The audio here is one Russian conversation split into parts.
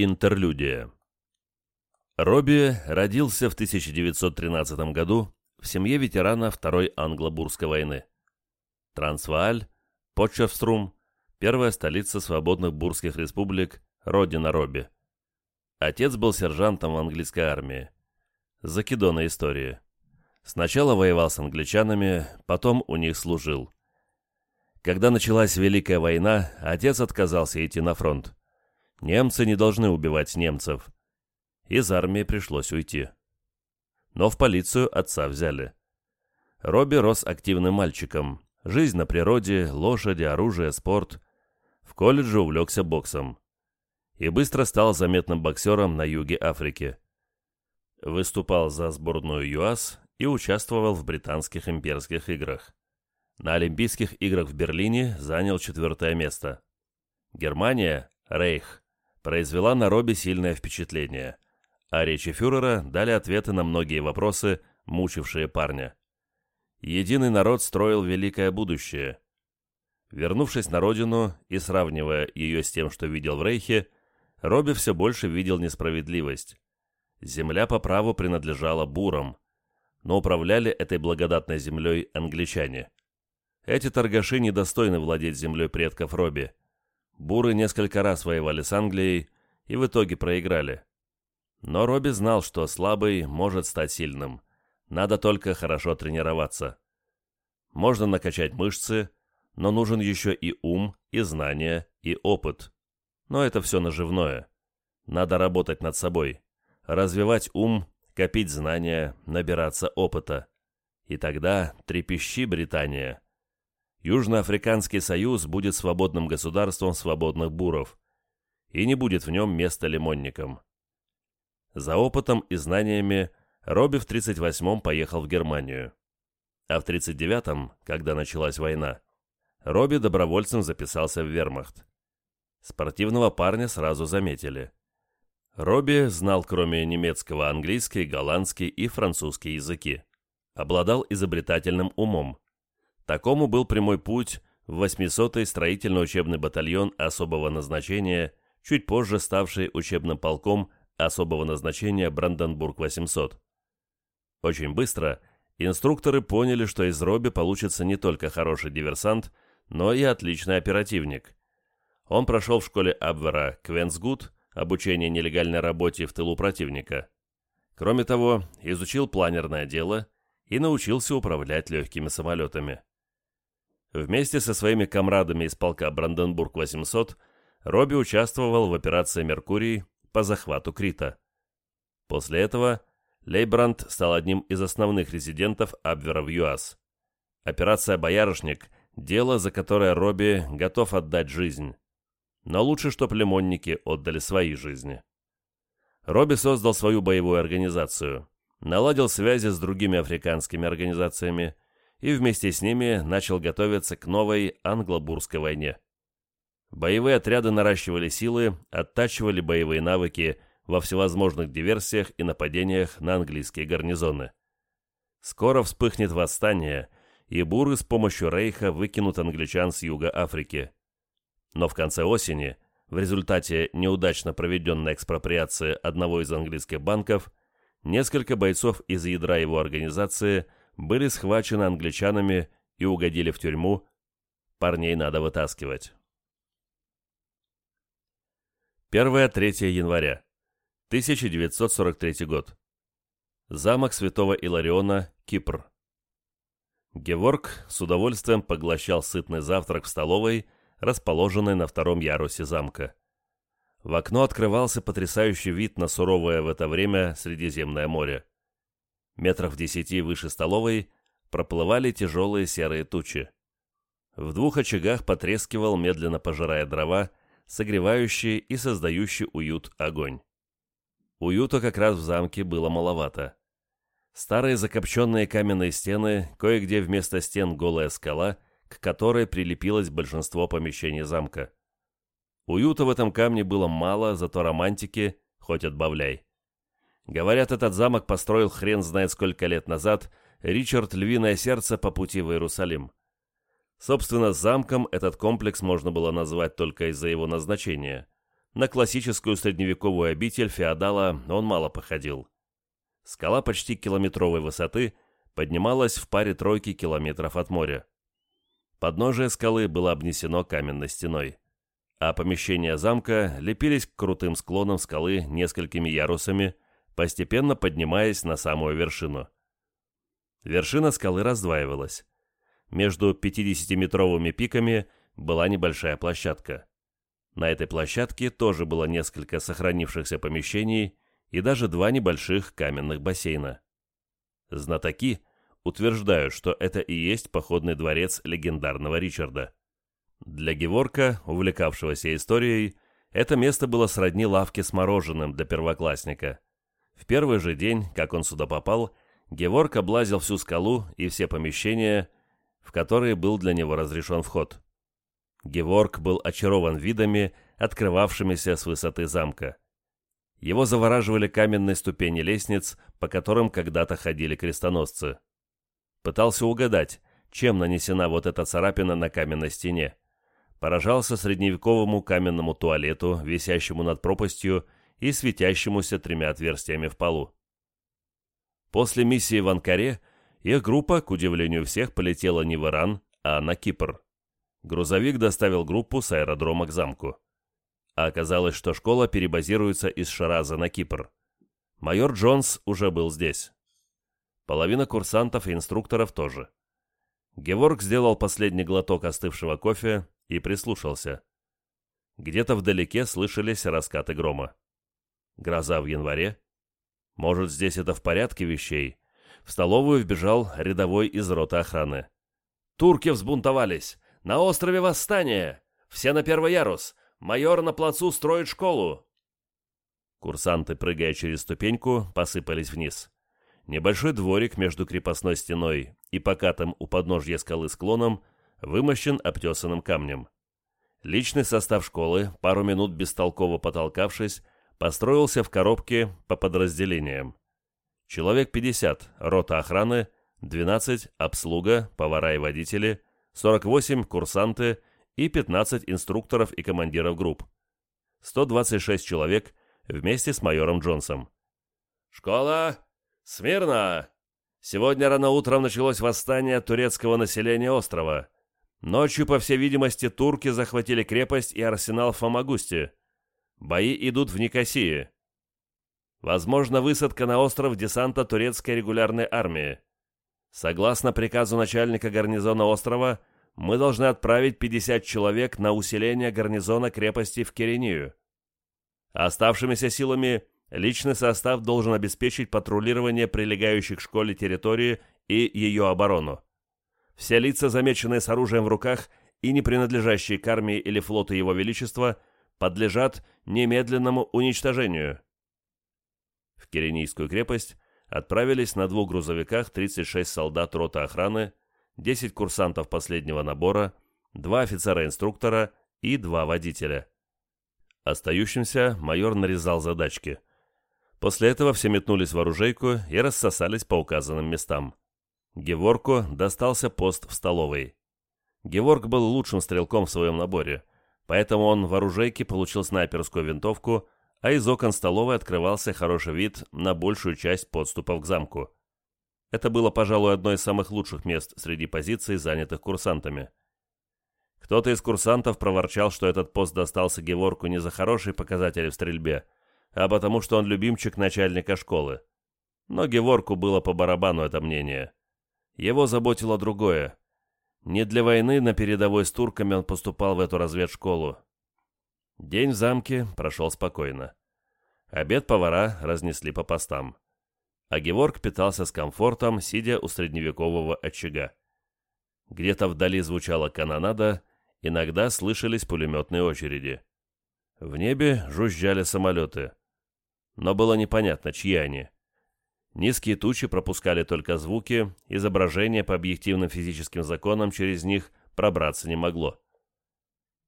Интерлюдия. Робби родился в 1913 году в семье ветерана Второй Англо-Бурской войны. Трансвааль, Почерструм, первая столица свободных бурских республик, родина Робби. Отец был сержантом в английской армии. Закидона истории. Сначала воевал с англичанами, потом у них служил. Когда началась Великая война, отец отказался идти на фронт. Немцы не должны убивать немцев. Из армии пришлось уйти. Но в полицию отца взяли. Робби рос активным мальчиком. Жизнь на природе, лошади, оружие, спорт. В колледже увлекся боксом. И быстро стал заметным боксером на юге Африки. Выступал за сборную ЮАС и участвовал в британских имперских играх. На Олимпийских играх в Берлине занял четвертое место. Германия, Рейх, произвела на Робби сильное впечатление, а речи фюрера дали ответы на многие вопросы, мучившие парня. Единый народ строил великое будущее. Вернувшись на родину и сравнивая ее с тем, что видел в Рейхе, Робби все больше видел несправедливость. Земля по праву принадлежала бурам, но управляли этой благодатной землей англичане. Эти торгаши недостойны владеть землей предков Робби. Буры несколько раз воевали с Англией и в итоге проиграли. Но Робби знал, что слабый может стать сильным. Надо только хорошо тренироваться. Можно накачать мышцы, но нужен еще и ум, и знания, и опыт. Но это все наживное. Надо работать над собой. Развивать ум, копить знания, набираться опыта. И тогда трепещи, Британия. Южноафриканский союз будет свободным государством свободных буров, и не будет в нем места лимонникам. За опытом и знаниями Робби в 38-м поехал в Германию. А в 39-м, когда началась война, Робби добровольцем записался в вермахт. Спортивного парня сразу заметили. Робби знал кроме немецкого английский, голландский и французский языки. Обладал изобретательным умом Такому был прямой путь в 800-й строительно-учебный батальон особого назначения, чуть позже ставший учебным полком особого назначения Бранденбург-800. Очень быстро инструкторы поняли, что из Робби получится не только хороший диверсант, но и отличный оперативник. Он прошел в школе Абвера Квенсгуд обучение нелегальной работе в тылу противника. Кроме того, изучил планерное дело и научился управлять легкими самолетами. Вместе со своими комрадами из полка Бранденбург-800 Робби участвовал в операции «Меркурий» по захвату Крита. После этого Лейбранд стал одним из основных резидентов Абвера в ЮАС. Операция «Боярышник» – дело, за которое Робби готов отдать жизнь. Но лучше, чтоб лимонники отдали свои жизни. Робби создал свою боевую организацию, наладил связи с другими африканскими организациями – и вместе с ними начал готовиться к новой англо-бурской войне. Боевые отряды наращивали силы, оттачивали боевые навыки во всевозможных диверсиях и нападениях на английские гарнизоны. Скоро вспыхнет восстание, и буры с помощью Рейха выкинут англичан с юга Африки. Но в конце осени, в результате неудачно проведенной экспроприации одного из английских банков, несколько бойцов из ядра его организации – были схвачены англичанами и угодили в тюрьму, парней надо вытаскивать. 1-3 января, 1943 год. Замок святого Илариона, Кипр. Геворг с удовольствием поглощал сытный завтрак в столовой, расположенной на втором ярусе замка. В окно открывался потрясающий вид на суровое в это время Средиземное море метров десяти выше столовой, проплывали тяжелые серые тучи. В двух очагах потрескивал, медленно пожирая дрова, согревающий и создающий уют огонь. Уюта как раз в замке было маловато. Старые закопченные каменные стены, кое-где вместо стен голая скала, к которой прилепилось большинство помещений замка. Уюта в этом камне было мало, зато романтики хоть отбавляй. Говорят, этот замок построил хрен знает сколько лет назад Ричард Львиное Сердце по пути в Иерусалим. Собственно, замком этот комплекс можно было назвать только из-за его назначения. на классическую средневековую обитель феодала он мало походил. Скала почти километровой высоты поднималась в паре тройки километров от моря. Подножие скалы было обнесено каменной стеной, а помещения замка лепились к крутым склонам скалы несколькими ярусами, постепенно поднимаясь на самую вершину. Вершина скалы раздваивалась. Между 50-метровыми пиками была небольшая площадка. На этой площадке тоже было несколько сохранившихся помещений и даже два небольших каменных бассейна. Знатоки утверждают, что это и есть походный дворец легендарного Ричарда. Для Геворка, увлекавшегося историей, это место было сродни лавке с мороженым для первоклассника. В первый же день, как он сюда попал, Геворк облазил всю скалу и все помещения, в которые был для него разрешен вход. Геворк был очарован видами, открывавшимися с высоты замка. Его завораживали каменные ступени лестниц, по которым когда-то ходили крестоносцы. Пытался угадать, чем нанесена вот эта царапина на каменной стене. Поражался средневековому каменному туалету, висящему над пропастью и светящемуся тремя отверстиями в полу. После миссии в Анкаре их группа, к удивлению всех, полетела не в Иран, а на Кипр. Грузовик доставил группу с аэродрома к замку. А оказалось, что школа перебазируется из Шараза на Кипр. Майор Джонс уже был здесь. Половина курсантов и инструкторов тоже. Геворг сделал последний глоток остывшего кофе и прислушался. Где-то вдалеке слышались раскаты грома. Гроза в январе? Может, здесь это в порядке вещей? В столовую вбежал рядовой из роты охраны. «Турки взбунтовались! На острове восстание! Все на первый ярус! Майор на плацу строит школу!» Курсанты, прыгая через ступеньку, посыпались вниз. Небольшой дворик между крепостной стеной и покатым у подножья скалы склоном вымощен обтесанным камнем. Личный состав школы, пару минут бестолково потолкавшись, построился в коробке по подразделениям. Человек 50 – рота охраны, 12 – обслуга, повара и водители, 48 – курсанты и 15 инструкторов и командиров групп. 126 человек вместе с майором Джонсом. «Школа! Смирно! Сегодня рано утром началось восстание турецкого населения острова. Ночью, по всей видимости, турки захватили крепость и арсенал в. Бои идут в Никосии. Возможно, высадка на остров десанта турецкой регулярной армии. Согласно приказу начальника гарнизона острова, мы должны отправить 50 человек на усиление гарнизона крепости в Кирению. Оставшимися силами личный состав должен обеспечить патрулирование прилегающих к школе территории и ее оборону. Все лица, замеченные с оружием в руках и не принадлежащие к армии или флоту Его Величества, подлежат немедленному уничтожению. В Киренийскую крепость отправились на двух грузовиках 36 солдат роты охраны, 10 курсантов последнего набора, два офицера-инструктора и два водителя. Остающимся майор нарезал задачки. После этого все метнулись в оружейку и рассосались по указанным местам. Геворку достался пост в столовой. Геворг был лучшим стрелком в своем наборе, поэтому он в оружейке получил снайперскую винтовку, а из окон столовой открывался хороший вид на большую часть подступов к замку. Это было, пожалуй, одно из самых лучших мест среди позиций, занятых курсантами. Кто-то из курсантов проворчал, что этот пост достался Геворку не за хорошие показатели в стрельбе, а потому что он любимчик начальника школы. Но Геворку было по барабану это мнение. Его заботило другое. Не для войны на передовой с турками он поступал в эту разведшколу. День в замке прошел спокойно. Обед повара разнесли по постам. А Геворг питался с комфортом, сидя у средневекового очага. Где-то вдали звучала канонада, иногда слышались пулеметные очереди. В небе жужжали самолеты. Но было непонятно, чьи они. Низкие тучи пропускали только звуки, изображение по объективным физическим законам через них пробраться не могло.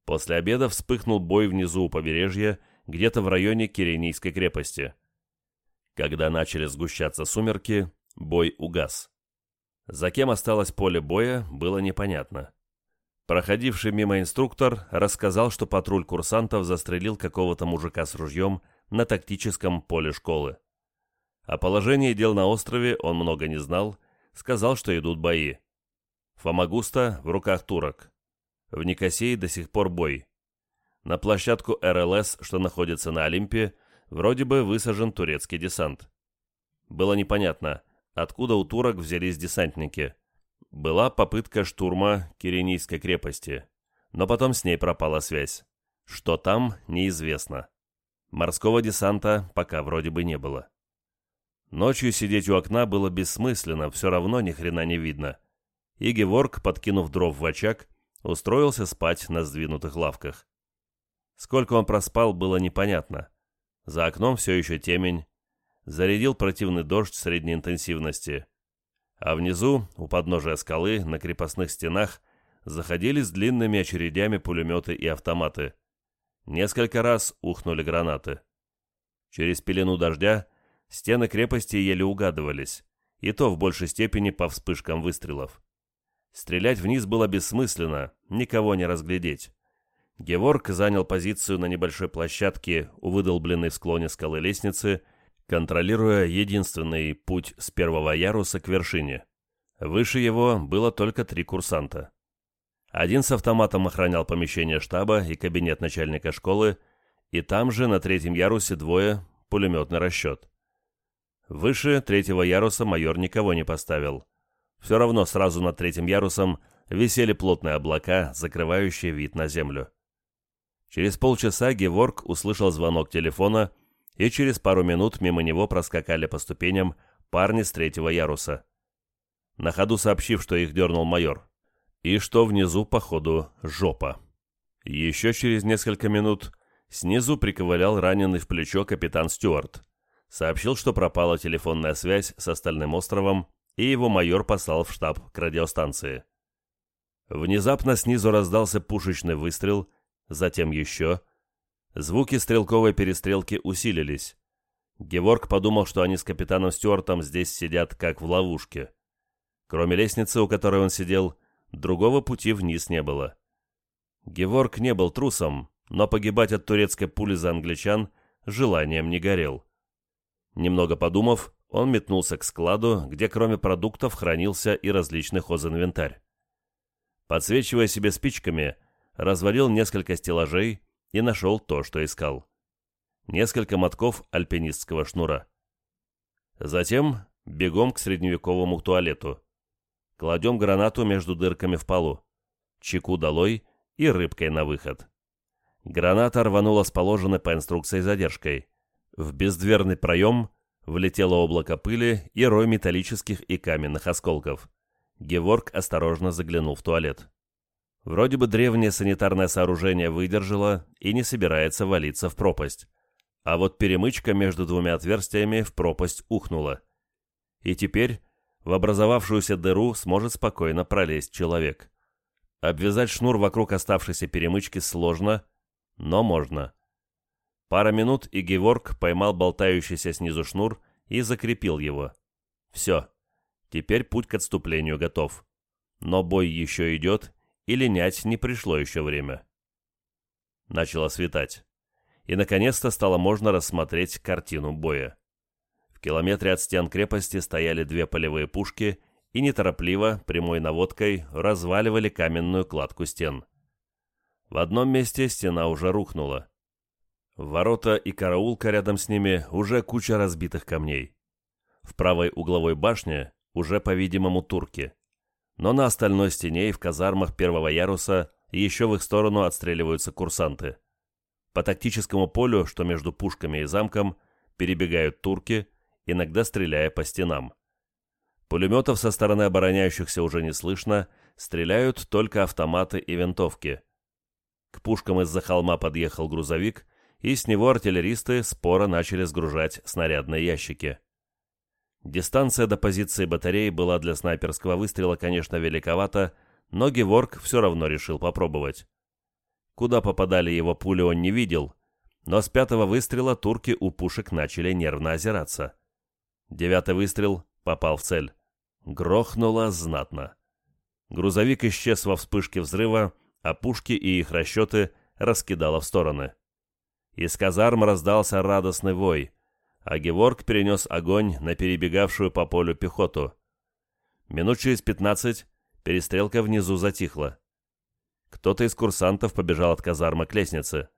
После обеда вспыхнул бой внизу у побережья, где-то в районе Киренийской крепости. Когда начали сгущаться сумерки, бой угас. За кем осталось поле боя, было непонятно. Проходивший мимо инструктор рассказал, что патруль курсантов застрелил какого-то мужика с ружьем на тактическом поле школы. О положении дел на острове он много не знал, сказал, что идут бои. Фомагуста в руках турок. В Никосии до сих пор бой. На площадку РЛС, что находится на Олимпе, вроде бы высажен турецкий десант. Было непонятно, откуда у турок взялись десантники. Была попытка штурма Киренийской крепости, но потом с ней пропала связь. Что там, неизвестно. Морского десанта пока вроде бы не было. Ночью сидеть у окна было бессмысленно, все равно ни хрена не видно. И Геворг, подкинув дров в очаг, устроился спать на сдвинутых лавках. Сколько он проспал, было непонятно. За окном все еще темень. Зарядил противный дождь средней интенсивности. А внизу, у подножия скалы, на крепостных стенах, заходили с длинными очередями пулеметы и автоматы. Несколько раз ухнули гранаты. Через пелену дождя стены крепости еле угадывались, и то в большей степени по вспышкам выстрелов. Стрелять вниз было бессмысленно, никого не разглядеть. Геворг занял позицию на небольшой площадке у выдолбленной в склоне скалы лестницы, контролируя единственный путь с первого яруса к вершине. Выше его было только три курсанта. Один с автоматом охранял помещение штаба и кабинет начальника школы, и там же на третьем ярусе двое пулеметный расчет. Выше третьего яруса майор никого не поставил. Все равно сразу над третьим ярусом висели плотные облака, закрывающие вид на землю. Через полчаса Геворг услышал звонок телефона, и через пару минут мимо него проскакали по ступеням парни с третьего яруса. На ходу сообщив, что их дернул майор и что внизу, походу, жопа. Еще через несколько минут снизу приковылял раненый в плечо капитан Стюарт. Сообщил, что пропала телефонная связь с остальным островом, и его майор послал в штаб к радиостанции. Внезапно снизу раздался пушечный выстрел, затем еще. Звуки стрелковой перестрелки усилились. Геворг подумал, что они с капитаном Стюартом здесь сидят как в ловушке. Кроме лестницы, у которой он сидел, Другого пути вниз не было. Геворг не был трусом, но погибать от турецкой пули за англичан желанием не горел. Немного подумав, он метнулся к складу, где кроме продуктов хранился и различный хозинвентарь. Подсвечивая себе спичками, развалил несколько стеллажей и нашел то, что искал. Несколько мотков альпинистского шнура. Затем бегом к средневековому туалету. Кладем гранату между дырками в полу. Чеку долой и рыбкой на выход. Граната рванула с положенной по инструкции задержкой. В бездверный проем влетело облако пыли и рой металлических и каменных осколков. Геворг осторожно заглянул в туалет. Вроде бы древнее санитарное сооружение выдержало и не собирается валиться в пропасть. А вот перемычка между двумя отверстиями в пропасть ухнула. И теперь в образовавшуюся дыру сможет спокойно пролезть человек. Обвязать шнур вокруг оставшейся перемычки сложно, но можно. Пара минут, и Геворг поймал болтающийся снизу шнур и закрепил его. Все. Теперь путь к отступлению готов. Но бой еще идет, и линять не пришло еще время. Начало светать. И, наконец-то, стало можно рассмотреть картину боя. В километре от стен крепости стояли две полевые пушки и неторопливо, прямой наводкой, разваливали каменную кладку стен. В одном месте стена уже рухнула. Ворота и караулка рядом с ними уже куча разбитых камней. В правой угловой башне уже, по-видимому, турки. Но на остальной стене и в казармах первого яруса еще в их сторону отстреливаются курсанты. По тактическому полю, что между пушками и замком, перебегают турки – иногда стреляя по стенам. Пулеметов со стороны обороняющихся уже не слышно, стреляют только автоматы и винтовки. К пушкам из-за холма подъехал грузовик, и с него артиллеристы споро начали сгружать снарядные ящики. Дистанция до позиции батареи была для снайперского выстрела, конечно, великовата, но Геворг все равно решил попробовать. Куда попадали его пули он не видел, но с пятого выстрела турки у пушек начали нервно озираться. Девятый выстрел попал в цель. Грохнуло знатно. Грузовик исчез во вспышке взрыва, а пушки и их расчеты раскидало в стороны. Из казарм раздался радостный вой, а Геворг перенес огонь на перебегавшую по полю пехоту. Минут через пятнадцать перестрелка внизу затихла. Кто-то из курсантов побежал от казармы к лестнице,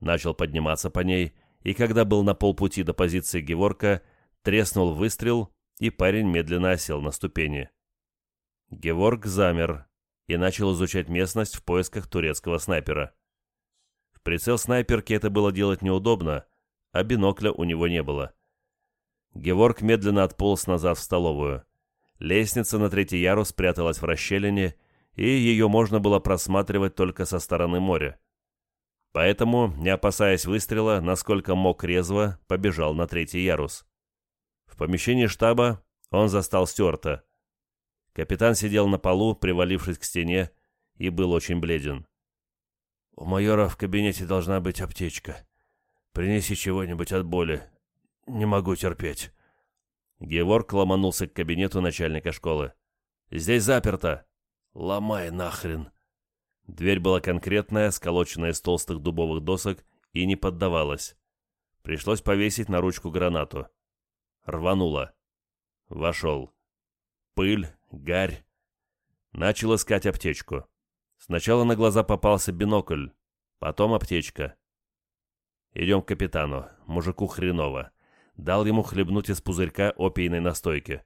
начал подниматься по ней, и когда был на полпути до позиции Геворка, треснул выстрел, и парень медленно осел на ступени. Геворг замер и начал изучать местность в поисках турецкого снайпера. Прицел снайперки это было делать неудобно, а бинокля у него не было. Геворг медленно отполз назад в столовую. Лестница на третий ярус спряталась в расщелине, и ее можно было просматривать только со стороны моря. Поэтому, не опасаясь выстрела, насколько мог резво, побежал на третий ярус. В помещении штаба он застал Стюарта. Капитан сидел на полу, привалившись к стене, и был очень бледен. «У майора в кабинете должна быть аптечка. Принеси чего-нибудь от боли. Не могу терпеть». Геворг ломанулся к кабинету начальника школы. «Здесь заперто!» «Ломай нахрен!» Дверь была конкретная, сколоченная из толстых дубовых досок, и не поддавалась. Пришлось повесить на ручку гранату. Рвануло. Вошел. Пыль, гарь. Начал искать аптечку. Сначала на глаза попался бинокль, потом аптечка. Идем к капитану, мужику хреново. Дал ему хлебнуть из пузырька опийной настойки.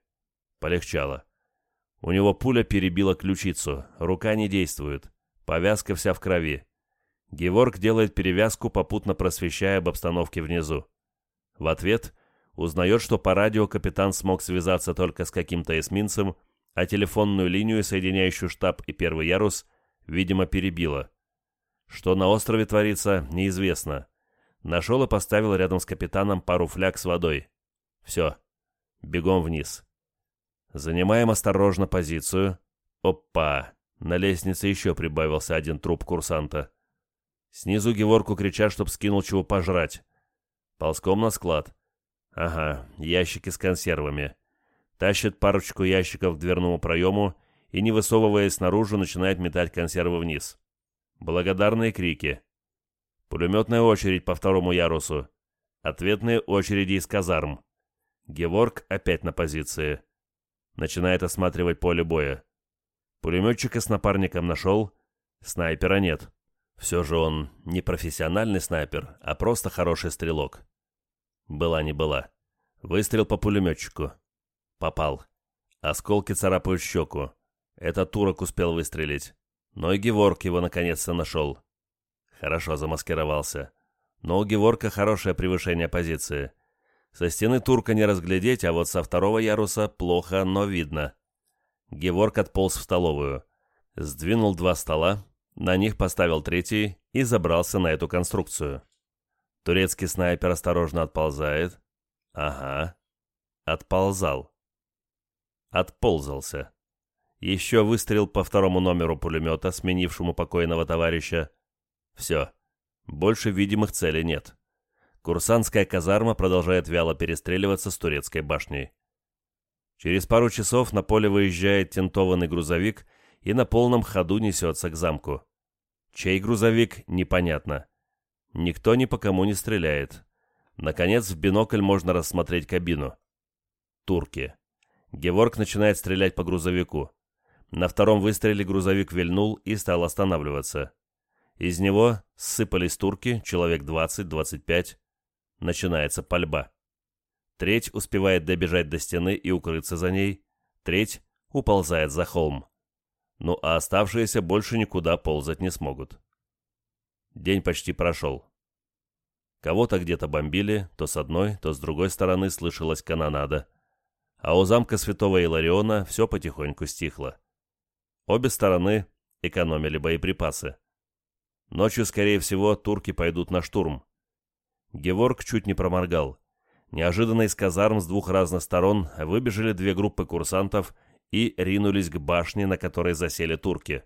Полегчало. У него пуля перебила ключицу, рука не действует, повязка вся в крови. Геворг делает перевязку, попутно просвещая об обстановке внизу. В ответ узнает, что по радио капитан смог связаться только с каким-то эсминцем, а телефонную линию, соединяющую штаб и первый ярус, видимо, перебило. Что на острове творится, неизвестно. Нашел и поставил рядом с капитаном пару фляг с водой. Все. Бегом вниз. Занимаем осторожно позицию. Опа! На лестнице еще прибавился один труп курсанта. Снизу Геворку кричат, чтоб скинул чего пожрать. Ползком на склад. Ага, ящики с консервами. Тащит парочку ящиков к дверному проему и, не высовываясь наружу, начинает метать консервы вниз. Благодарные крики. Пулеметная очередь по второму ярусу. Ответные очереди из казарм. Геворг опять на позиции. Начинает осматривать поле боя. Пулеметчика с напарником нашел. Снайпера нет. Все же он не профессиональный снайпер, а просто хороший стрелок. Была не была. Выстрел по пулеметчику. Попал. Осколки царапают щеку. Этот турок успел выстрелить. Но и Геворг его наконец-то нашел. Хорошо замаскировался. Но у Геворка хорошее превышение позиции. Со стены турка не разглядеть, а вот со второго яруса плохо, но видно. Геворг отполз в столовую. Сдвинул два стола, на них поставил третий и забрался на эту конструкцию. Турецкий снайпер осторожно отползает. Ага. Отползал. Отползался. Еще выстрел по второму номеру пулемета, сменившему покойного товарища. Все. Больше видимых целей нет. Курсантская казарма продолжает вяло перестреливаться с турецкой башней. Через пару часов на поле выезжает тентованный грузовик и на полном ходу несется к замку. Чей грузовик, непонятно. Никто ни по кому не стреляет. Наконец, в бинокль можно рассмотреть кабину. Турки. Геворг начинает стрелять по грузовику. На втором выстреле грузовик вильнул и стал останавливаться. Из него сыпались турки, человек 20-25. Начинается пальба. Треть успевает добежать до стены и укрыться за ней. Треть уползает за холм. Ну а оставшиеся больше никуда ползать не смогут. День почти прошел. Кого-то где-то бомбили, то с одной, то с другой стороны слышалась канонада. А у замка святого Илариона все потихоньку стихло. Обе стороны экономили боеприпасы. Ночью, скорее всего, турки пойдут на штурм. Геворг чуть не проморгал. Неожиданно из казарм с двух разных сторон выбежали две группы курсантов и ринулись к башне, на которой засели турки.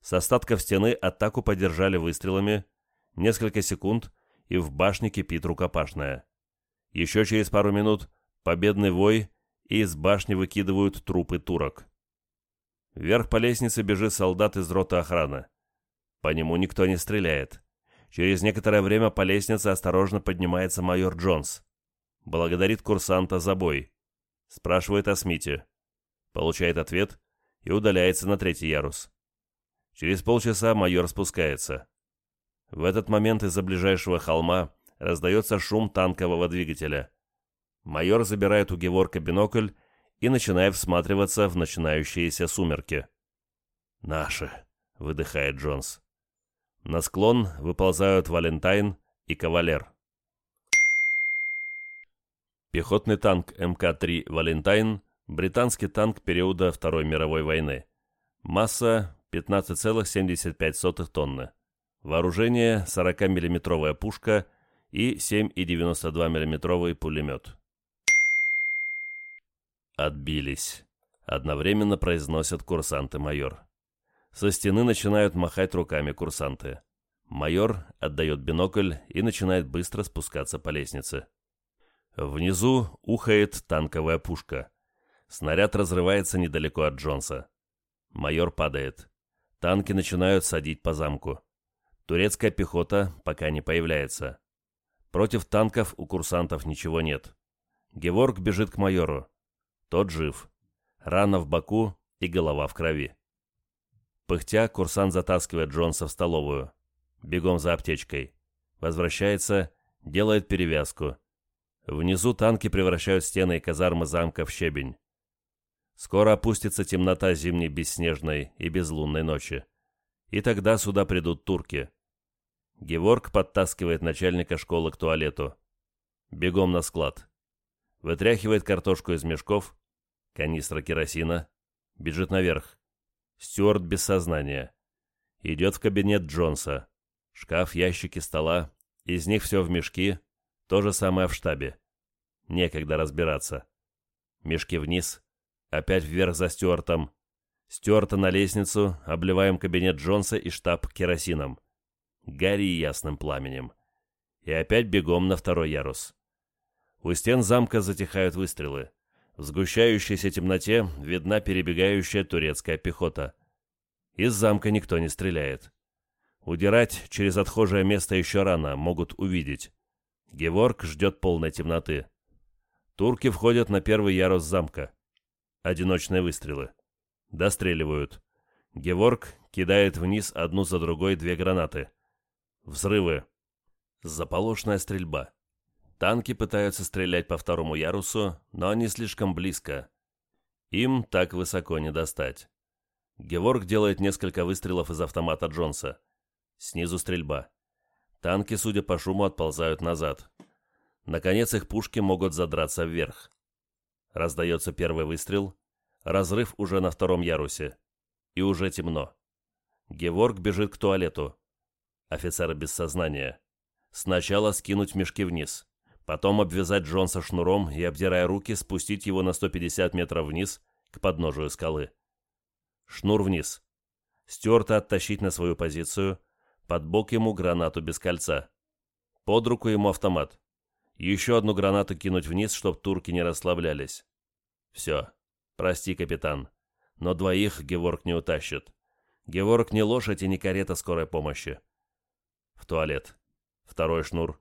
С остатков стены атаку поддержали выстрелами. Несколько секунд, и в башне кипит рукопашная. Еще через пару минут победный вой, и из башни выкидывают трупы турок. Вверх по лестнице бежит солдат из роты охраны. По нему никто не стреляет. Через некоторое время по лестнице осторожно поднимается майор Джонс. Благодарит курсанта за бой. Спрашивает о Смите. Получает ответ и удаляется на третий ярус. Через полчаса майор спускается. В этот момент из-за ближайшего холма раздается шум танкового двигателя. Майор забирает у Геворка бинокль и начинает всматриваться в начинающиеся сумерки. «Наши», — выдыхает Джонс. На склон выползают Валентайн и Кавалер. Пехотный танк МК-3 «Валентайн» – британский танк периода Второй мировой войны. Масса 15,75 тонны. Вооружение 40 миллиметровая пушка и 7,92 миллиметровый пулемет. «Отбились», — одновременно произносят курсанты-майор. Со стены начинают махать руками курсанты. Майор отдает бинокль и начинает быстро спускаться по лестнице. Внизу ухает танковая пушка. Снаряд разрывается недалеко от Джонса. Майор падает. Танки начинают садить по замку. Турецкая пехота пока не появляется. Против танков у курсантов ничего нет. Геворг бежит к майору. Тот жив. Рана в боку и голова в крови. Пыхтя, курсант затаскивает Джонса в столовую. Бегом за аптечкой. Возвращается, делает перевязку. Внизу танки превращают стены и казармы замка в щебень. Скоро опустится темнота зимней бесснежной и безлунной ночи. И тогда сюда придут турки. Геворг подтаскивает начальника школы к туалету. Бегом на склад. Вытряхивает картошку из мешков, канистра керосина, бежит наверх. Стюарт без сознания. Идет в кабинет Джонса. Шкаф, ящики, стола. Из них все в мешки. То же самое в штабе. Некогда разбираться. Мешки вниз. Опять вверх за Стюартом. Стюарта на лестницу. Обливаем кабинет Джонса и штаб керосином. Гори ясным пламенем. И опять бегом на второй ярус. У стен замка затихают выстрелы. В сгущающейся темноте видна перебегающая турецкая пехота. Из замка никто не стреляет. Удирать через отхожее место еще рано, могут увидеть. Геворг ждет полной темноты. Турки входят на первый ярус замка. Одиночные выстрелы. Достреливают. Геворг кидает вниз одну за другой две гранаты. Взрывы. Заполошная стрельба. Танки пытаются стрелять по второму ярусу, но они слишком близко. Им так высоко не достать. Геворг делает несколько выстрелов из автомата Джонса. Снизу стрельба. Танки, судя по шуму, отползают назад. Наконец их пушки могут задраться вверх. Раздается первый выстрел. Разрыв уже на втором ярусе. И уже темно. Геворг бежит к туалету. Офицеры без сознания. Сначала скинуть мешки вниз. Потом обвязать Джонса шнуром и, обдирая руки, спустить его на 150 метров вниз, к подножию скалы. Шнур вниз. Стюарта оттащить на свою позицию. Под бок ему гранату без кольца. Под руку ему автомат. Еще одну гранату кинуть вниз, чтоб турки не расслаблялись. Все. Прости, капитан. Но двоих Геворг не утащит. Геворг не лошадь и не карета скорой помощи. В туалет. Второй шнур.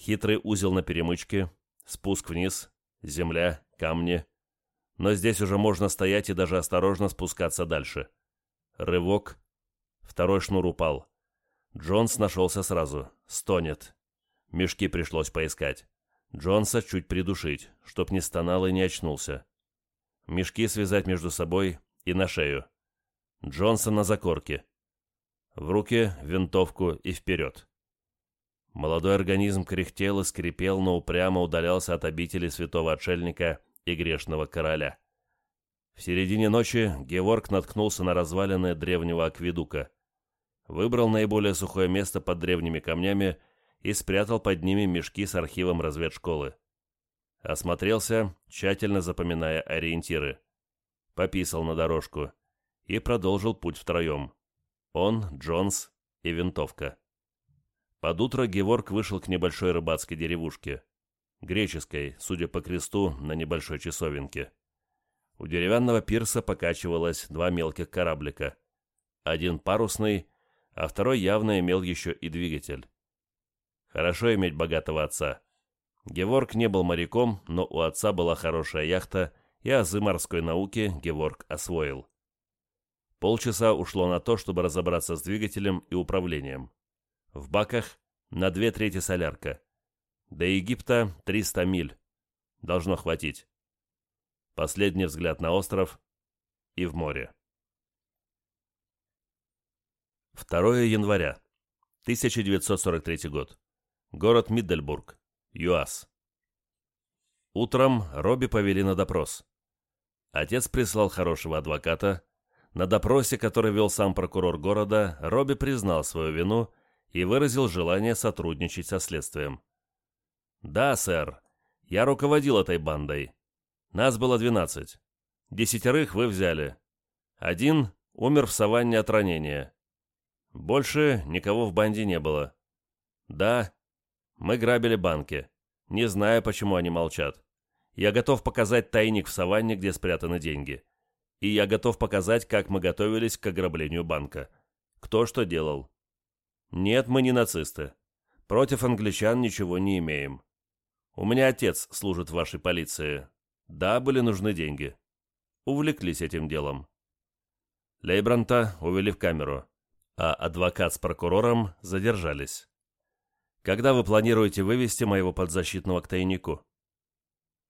Хитрый узел на перемычке, спуск вниз, земля, камни. Но здесь уже можно стоять и даже осторожно спускаться дальше. Рывок. Второй шнур упал. Джонс нашелся сразу. Стонет. Мешки пришлось поискать. Джонса чуть придушить, чтоб не стонал и не очнулся. Мешки связать между собой и на шею. Джонса на закорке. В руки винтовку и вперед. Молодой организм кряхтел и скрипел, но упрямо удалялся от обители святого отшельника и грешного короля. В середине ночи Геворг наткнулся на развалины древнего акведука. Выбрал наиболее сухое место под древними камнями и спрятал под ними мешки с архивом разведшколы. Осмотрелся, тщательно запоминая ориентиры. Пописал на дорожку и продолжил путь втроем. Он, Джонс и винтовка. Под утро Геворг вышел к небольшой рыбацкой деревушке. Греческой, судя по кресту, на небольшой часовенке. У деревянного пирса покачивалось два мелких кораблика. Один парусный, а второй явно имел еще и двигатель. Хорошо иметь богатого отца. Геворг не был моряком, но у отца была хорошая яхта, и азы морской науки Геворг освоил. Полчаса ушло на то, чтобы разобраться с двигателем и управлением. В баках на две трети солярка. До Египта 300 миль. Должно хватить. Последний взгляд на остров и в море. 2 января. 1943 год. Город Миддельбург. ЮАС. Утром Робби повели на допрос. Отец прислал хорошего адвоката, на допросе, который вел сам прокурор города, Робби признал свою вину и выразил желание сотрудничать со следствием. «Да, сэр, я руководил этой бандой. Нас было двенадцать. Десятерых вы взяли. Один умер в саванне от ранения. Больше никого в банде не было. Да, мы грабили банки. Не знаю, почему они молчат. Я готов показать тайник в саванне, где спрятаны деньги и я готов показать, как мы готовились к ограблению банка. Кто что делал. Нет, мы не нацисты. Против англичан ничего не имеем. У меня отец служит в вашей полиции. Да, были нужны деньги. Увлеклись этим делом. Лейбранта увели в камеру, а адвокат с прокурором задержались. Когда вы планируете вывести моего подзащитного к тайнику?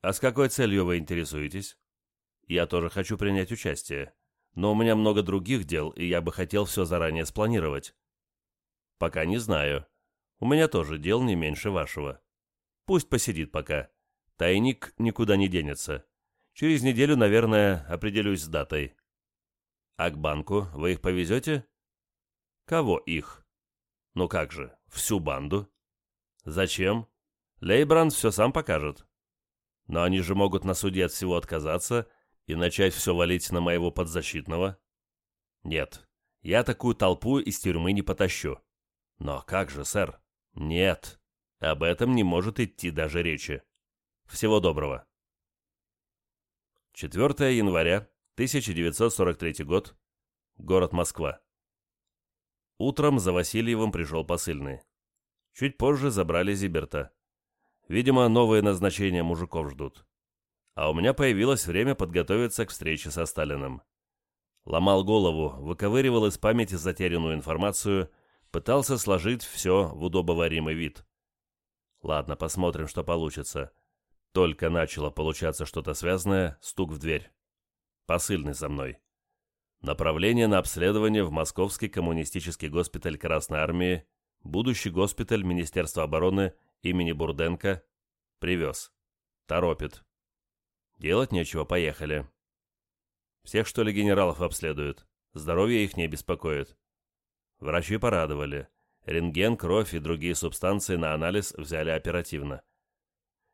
А с какой целью вы интересуетесь? Я тоже хочу принять участие. Но у меня много других дел, и я бы хотел все заранее спланировать. Пока не знаю. У меня тоже дел не меньше вашего. Пусть посидит пока. Тайник никуда не денется. Через неделю, наверное, определюсь с датой. А к банку вы их повезете? Кого их? Ну как же, всю банду? Зачем? Лейбранд все сам покажет. Но они же могут на суде от всего отказаться и начать все валить на моего подзащитного? Нет, я такую толпу из тюрьмы не потащу. Но как же, сэр? Нет, об этом не может идти даже речи. Всего доброго. 4 января 1943 год. Город Москва. Утром за Васильевым пришел посыльный. Чуть позже забрали Зиберта. Видимо, новые назначения мужиков ждут а у меня появилось время подготовиться к встрече со Сталиным. Ломал голову, выковыривал из памяти затерянную информацию, пытался сложить все в удобоваримый вид. Ладно, посмотрим, что получится. Только начало получаться что-то связанное, стук в дверь. Посыльный за мной. Направление на обследование в Московский коммунистический госпиталь Красной Армии, будущий госпиталь Министерства обороны имени Бурденко, привез. Торопит. Делать нечего, поехали. Всех, что ли, генералов обследуют? Здоровье их не беспокоит. Врачи порадовали. Рентген, кровь и другие субстанции на анализ взяли оперативно.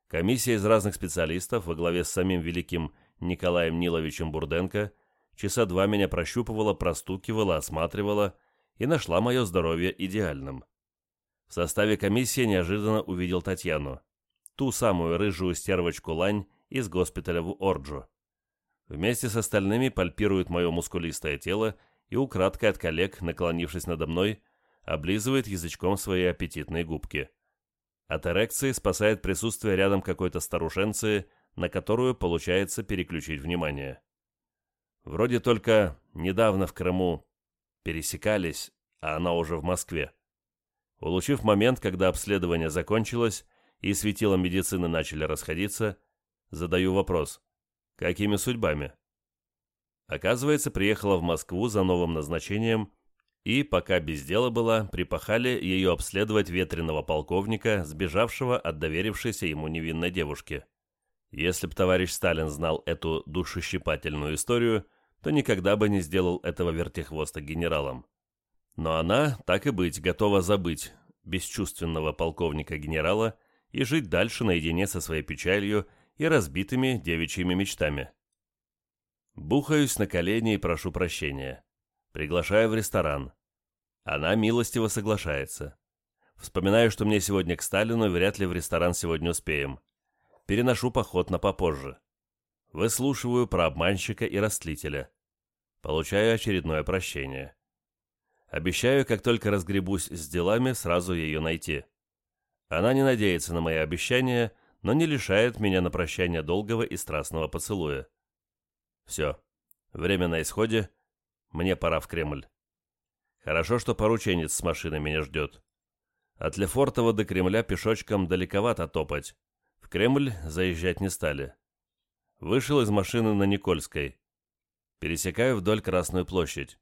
Комиссия из разных специалистов во главе с самим великим Николаем Ниловичем Бурденко часа два меня прощупывала, простукивала, осматривала и нашла мое здоровье идеальным. В составе комиссии неожиданно увидел Татьяну, ту самую рыжую стервочку Лань, из госпиталя в Орджо. Вместе с остальными пальпирует мое мускулистое тело и украдкой от коллег, наклонившись надо мной, облизывает язычком свои аппетитные губки. От эрекции спасает присутствие рядом какой-то старушенции, на которую получается переключить внимание. Вроде только недавно в Крыму пересекались, а она уже в Москве. Улучив момент, когда обследование закончилось и светила медицины начали расходиться, Задаю вопрос. Какими судьбами? Оказывается, приехала в Москву за новым назначением и, пока без дела была, припахали ее обследовать ветреного полковника, сбежавшего от доверившейся ему невинной девушки. Если б товарищ Сталин знал эту душещипательную историю, то никогда бы не сделал этого вертихвоста генералом. Но она, так и быть, готова забыть бесчувственного полковника-генерала и жить дальше наедине со своей печалью и разбитыми девичьими мечтами. Бухаюсь на колени и прошу прощения. Приглашаю в ресторан. Она милостиво соглашается. Вспоминаю, что мне сегодня к Сталину, вряд ли в ресторан сегодня успеем. Переношу поход на попозже. Выслушиваю про обманщика и растлителя. Получаю очередное прощение. Обещаю, как только разгребусь с делами, сразу ее найти. Она не надеется на мои обещания, но не лишает меня на прощание долгого и страстного поцелуя. Все. Время на исходе. Мне пора в Кремль. Хорошо, что порученец с машиной меня ждет. От Лефортово до Кремля пешочком далековато топать. В Кремль заезжать не стали. Вышел из машины на Никольской. Пересекаю вдоль Красную площадь.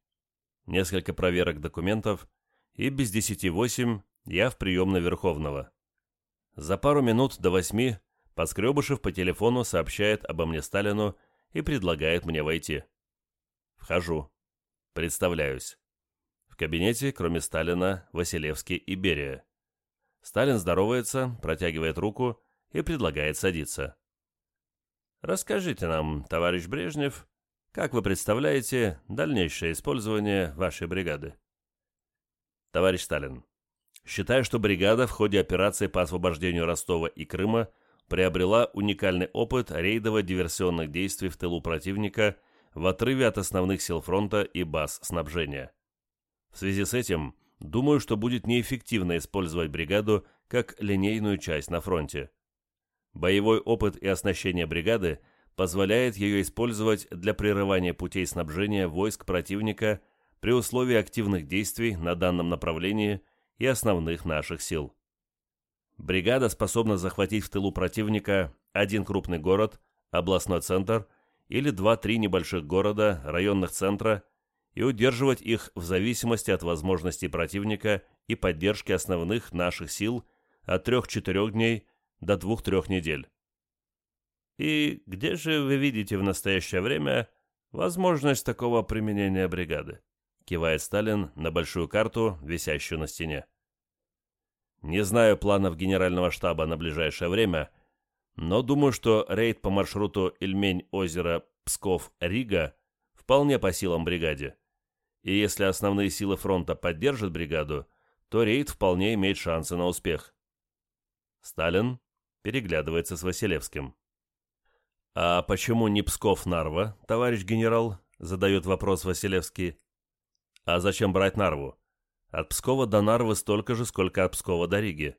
Несколько проверок документов, и без десяти восемь я в приемной Верховного. За пару минут до восьми Поскребышев по телефону сообщает обо мне Сталину и предлагает мне войти. Вхожу. Представляюсь. В кабинете, кроме Сталина, Василевский и Берия. Сталин здоровается, протягивает руку и предлагает садиться. «Расскажите нам, товарищ Брежнев, как вы представляете дальнейшее использование вашей бригады?» Товарищ Сталин, считаю, что бригада в ходе операции по освобождению Ростова и Крыма приобрела уникальный опыт рейдово-диверсионных действий в тылу противника в отрыве от основных сил фронта и баз снабжения. В связи с этим, думаю, что будет неэффективно использовать бригаду как линейную часть на фронте. Боевой опыт и оснащение бригады позволяет ее использовать для прерывания путей снабжения войск противника при условии активных действий на данном направлении и основных наших сил. Бригада способна захватить в тылу противника один крупный город, областной центр или два-три небольших города, районных центра и удерживать их в зависимости от возможностей противника и поддержки основных наших сил от 3-4 дней до 2-3 недель. И где же вы видите в настоящее время возможность такого применения бригады? Кивает Сталин на большую карту, висящую на стене. Не знаю планов генерального штаба на ближайшее время, но думаю, что рейд по маршруту Ильмень-озеро Псков-Рига вполне по силам бригаде и если основные силы фронта поддержат бригаду, то рейд вполне имеет шансы на успех. Сталин переглядывается с Василевским. «А почему не Псков-Нарва, товарищ генерал?» – задает вопрос Василевский. «А зачем брать Нарву? От Пскова до Нарвы столько же, сколько от Пскова до Риги.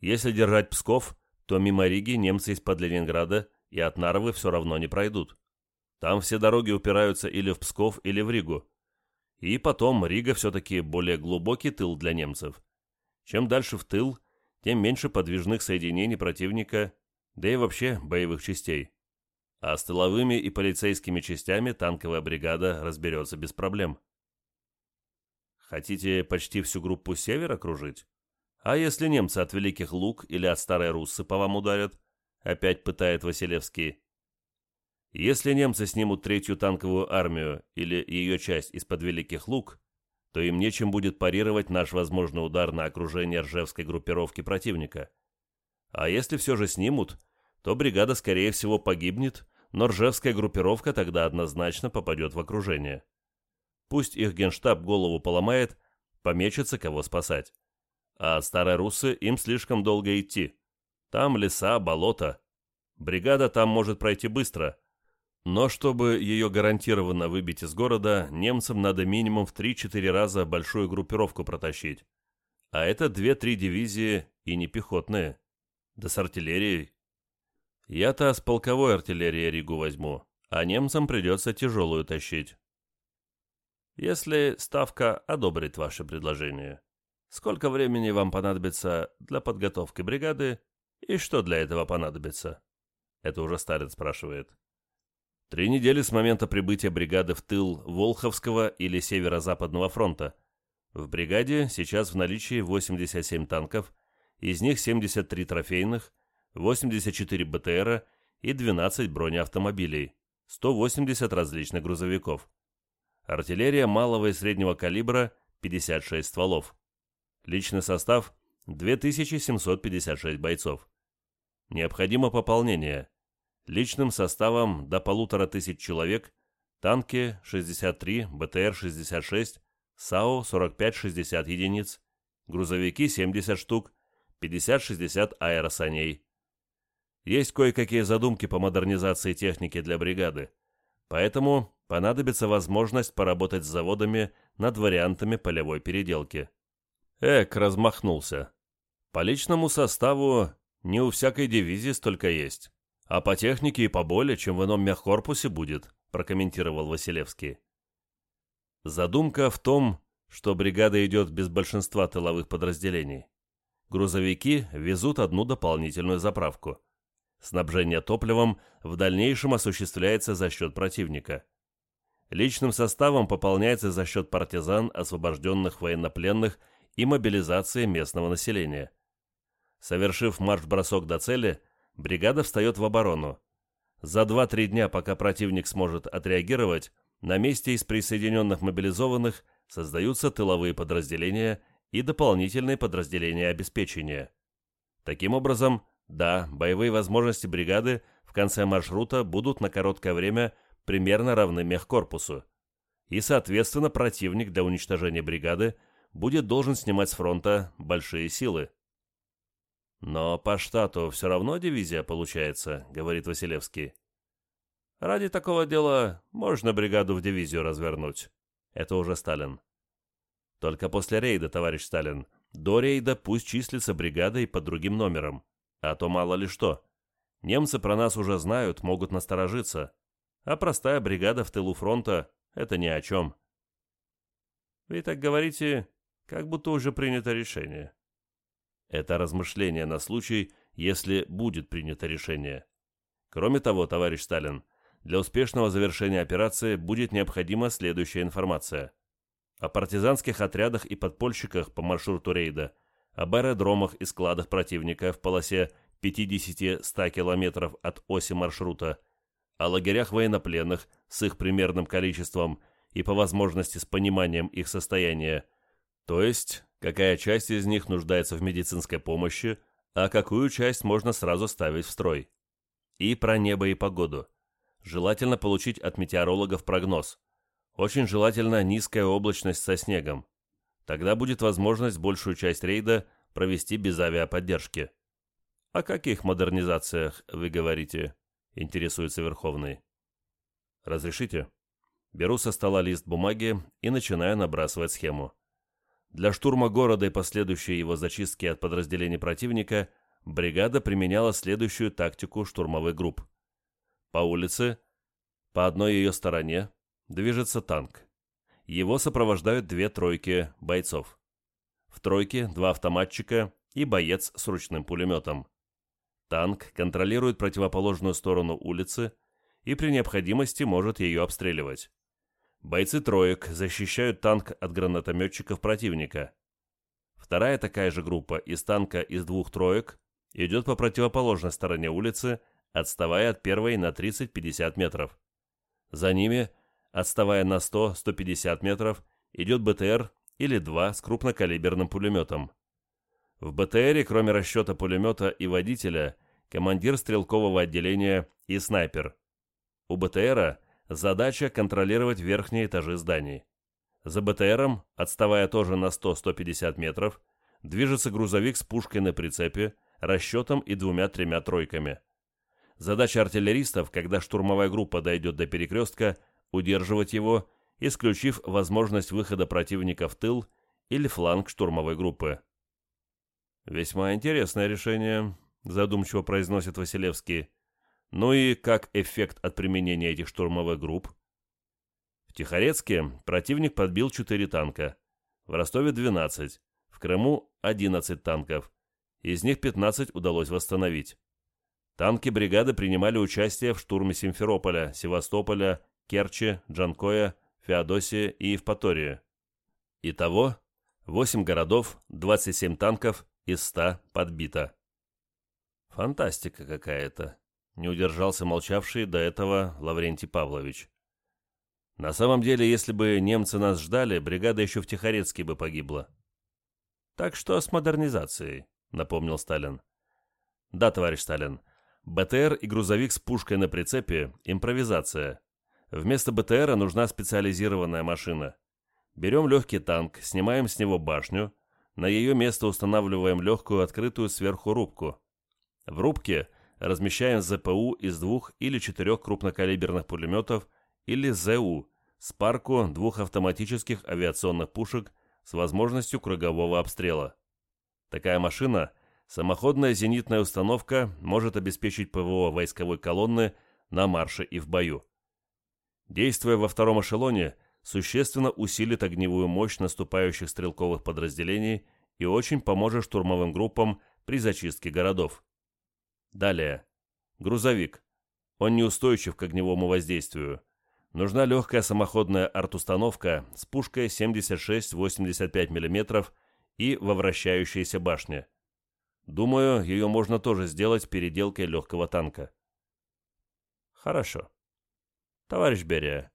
Если держать Псков, то мимо Риги немцы из-под Ленинграда и от Нарвы все равно не пройдут. Там все дороги упираются или в Псков, или в Ригу. И потом, Рига все-таки более глубокий тыл для немцев. Чем дальше в тыл, тем меньше подвижных соединений противника, да и вообще боевых частей. А с тыловыми и полицейскими частями танковая бригада разберется без проблем. Хотите почти всю группу север окружить? А если немцы от Великих Луг или от Старой Руссы по вам ударят? Опять пытает Василевский. Если немцы снимут третью танковую армию или ее часть из-под Великих Луг, то им нечем будет парировать наш возможный удар на окружение ржевской группировки противника. А если все же снимут, то бригада, скорее всего, погибнет, но ржевская группировка тогда однозначно попадет в окружение. Пусть их генштаб голову поломает, помечется, кого спасать. А от Старой Руссы им слишком долго идти. Там леса, болото. Бригада там может пройти быстро – но чтобы ее гарантированно выбить из города, немцам надо минимум в 3-4 раза большую группировку протащить. А это 2-3 дивизии и не пехотные. Да с артиллерией. Я-то с полковой артиллерией Ригу возьму, а немцам придется тяжелую тащить. Если Ставка одобрит ваше предложение, сколько времени вам понадобится для подготовки бригады и что для этого понадобится? Это уже Сталин спрашивает. Три недели с момента прибытия бригады в тыл Волховского или Северо-Западного фронта. В бригаде сейчас в наличии 87 танков, из них 73 трофейных, 84 БТРа и 12 бронеавтомобилей, 180 различных грузовиков. Артиллерия малого и среднего калибра 56 стволов. Личный состав 2756 бойцов. Необходимо пополнение – личным составом до полутора тысяч человек, танки 63, БТР-66, САУ 45-60 единиц, грузовики 70 штук, 50-60 аэросаней. Есть кое-какие задумки по модернизации техники для бригады, поэтому понадобится возможность поработать с заводами над вариантами полевой переделки. Эк размахнулся. По личному составу не у всякой дивизии столько есть, а по технике и поболее, чем в ином мехкорпусе будет, прокомментировал Василевский. Задумка в том, что бригада идет без большинства тыловых подразделений. Грузовики везут одну дополнительную заправку. Снабжение топливом в дальнейшем осуществляется за счет противника. Личным составом пополняется за счет партизан, освобожденных военнопленных и мобилизации местного населения. Совершив марш-бросок до цели, бригада встает в оборону. За 2-3 дня, пока противник сможет отреагировать, на месте из присоединенных мобилизованных создаются тыловые подразделения и дополнительные подразделения обеспечения. Таким образом, да, боевые возможности бригады в конце маршрута будут на короткое время примерно равны мехкорпусу. И, соответственно, противник для уничтожения бригады будет должен снимать с фронта большие силы. «Но по штату все равно дивизия получается», — говорит Василевский. «Ради такого дела можно бригаду в дивизию развернуть». Это уже Сталин. Только после рейда, товарищ Сталин. До рейда пусть числится бригадой под другим номером. А то мало ли что. Немцы про нас уже знают, могут насторожиться. А простая бригада в тылу фронта — это ни о чем. Вы так говорите, как будто уже принято решение. Это размышление на случай, если будет принято решение. Кроме того, товарищ Сталин, для успешного завершения операции будет необходима следующая информация. О партизанских отрядах и подпольщиках по маршруту рейда, об аэродромах и складах противника в полосе 50-100 километров от оси маршрута, о лагерях военнопленных с их примерным количеством и по возможности с пониманием их состояния, то есть какая часть из них нуждается в медицинской помощи, а какую часть можно сразу ставить в строй. И про небо и погоду. Желательно получить от метеорологов прогноз. Очень желательно низкая облачность со снегом. Тогда будет возможность большую часть рейда провести без авиаподдержки. «О каких модернизациях вы говорите?» – интересуется Верховный. «Разрешите?» Беру со стола лист бумаги и начинаю набрасывать схему. Для штурма города и последующей его зачистки от подразделений противника бригада применяла следующую тактику штурмовых групп. По улице, по одной ее стороне, движется танк. Его сопровождают две тройки бойцов. В тройке два автоматчика и боец с ручным пулеметом. Танк контролирует противоположную сторону улицы и при необходимости может ее обстреливать. Бойцы троек защищают танк от гранатометчиков противника. Вторая такая же группа из танка из двух троек идет по противоположной стороне улицы, отставая от первой на 30-50 метров. За ними, отставая на 100-150 метров, идет БТР или два с крупнокалиберным пулеметом. В БТРе, кроме расчета пулемета и водителя, командир стрелкового отделения и снайпер. У БТРа Задача – контролировать верхние этажи зданий. За БТРом, отставая тоже на 100-150 метров, движется грузовик с пушкой на прицепе, расчетом и двумя-тремя тройками. Задача артиллеристов, когда штурмовая группа дойдет до перекрестка, удерживать его, исключив возможность выхода противника в тыл или фланг штурмовой группы. «Весьма интересное решение», – задумчиво произносит Василевский. Ну и как эффект от применения этих штурмовых групп? В Тихорецке противник подбил 4 танка, в Ростове 12, в Крыму 11 танков, из них 15 удалось восстановить. Танки бригады принимали участие в штурме Симферополя, Севастополя, Керчи, Джанкоя, Феодосии и Евпатории. Итого 8 городов, 27 танков из 100 подбито. Фантастика какая-то не удержался молчавший до этого Лаврентий Павлович. На самом деле, если бы немцы нас ждали, бригада еще в Тихорецке бы погибла. Так что с модернизацией, напомнил Сталин. Да, товарищ Сталин. БТР и грузовик с пушкой на прицепе – импровизация. Вместо БТРа нужна специализированная машина. Берем легкий танк, снимаем с него башню, на ее место устанавливаем легкую открытую сверху рубку. В рубке – размещаем ЗПУ из двух или четырех крупнокалиберных пулеметов или ЗУ с парку двух автоматических авиационных пушек с возможностью кругового обстрела. Такая машина, самоходная зенитная установка, может обеспечить ПВО войсковой колонны на марше и в бою. Действуя во втором эшелоне, существенно усилит огневую мощь наступающих стрелковых подразделений и очень поможет штурмовым группам при зачистке городов. Далее. Грузовик. Он неустойчив к огневому воздействию. Нужна легкая самоходная артустановка с пушкой 76-85 мм и во вращающейся башне. Думаю, ее можно тоже сделать переделкой легкого танка. Хорошо. Товарищ Берия,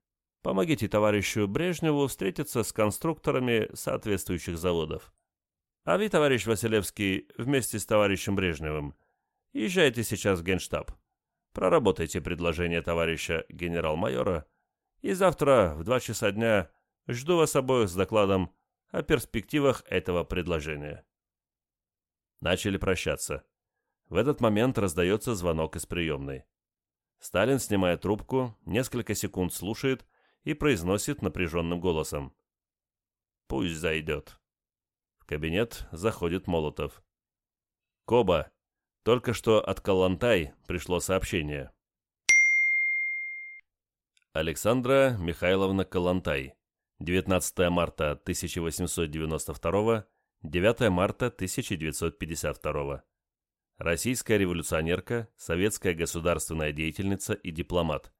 помогите товарищу Брежневу встретиться с конструкторами соответствующих заводов. А вы, товарищ Василевский, вместе с товарищем Брежневым, езжайте сейчас в Генштаб. Проработайте предложение товарища генерал-майора, и завтра в два часа дня жду вас обоих с докладом о перспективах этого предложения. Начали прощаться. В этот момент раздается звонок из приемной. Сталин снимает трубку, несколько секунд слушает и произносит напряженным голосом. «Пусть зайдет». В кабинет заходит Молотов. «Коба, только что от Калантай пришло сообщение». Александра Михайловна Калантай. 19 марта 1892, 9 марта 1952. Российская революционерка, советская государственная деятельница и дипломат.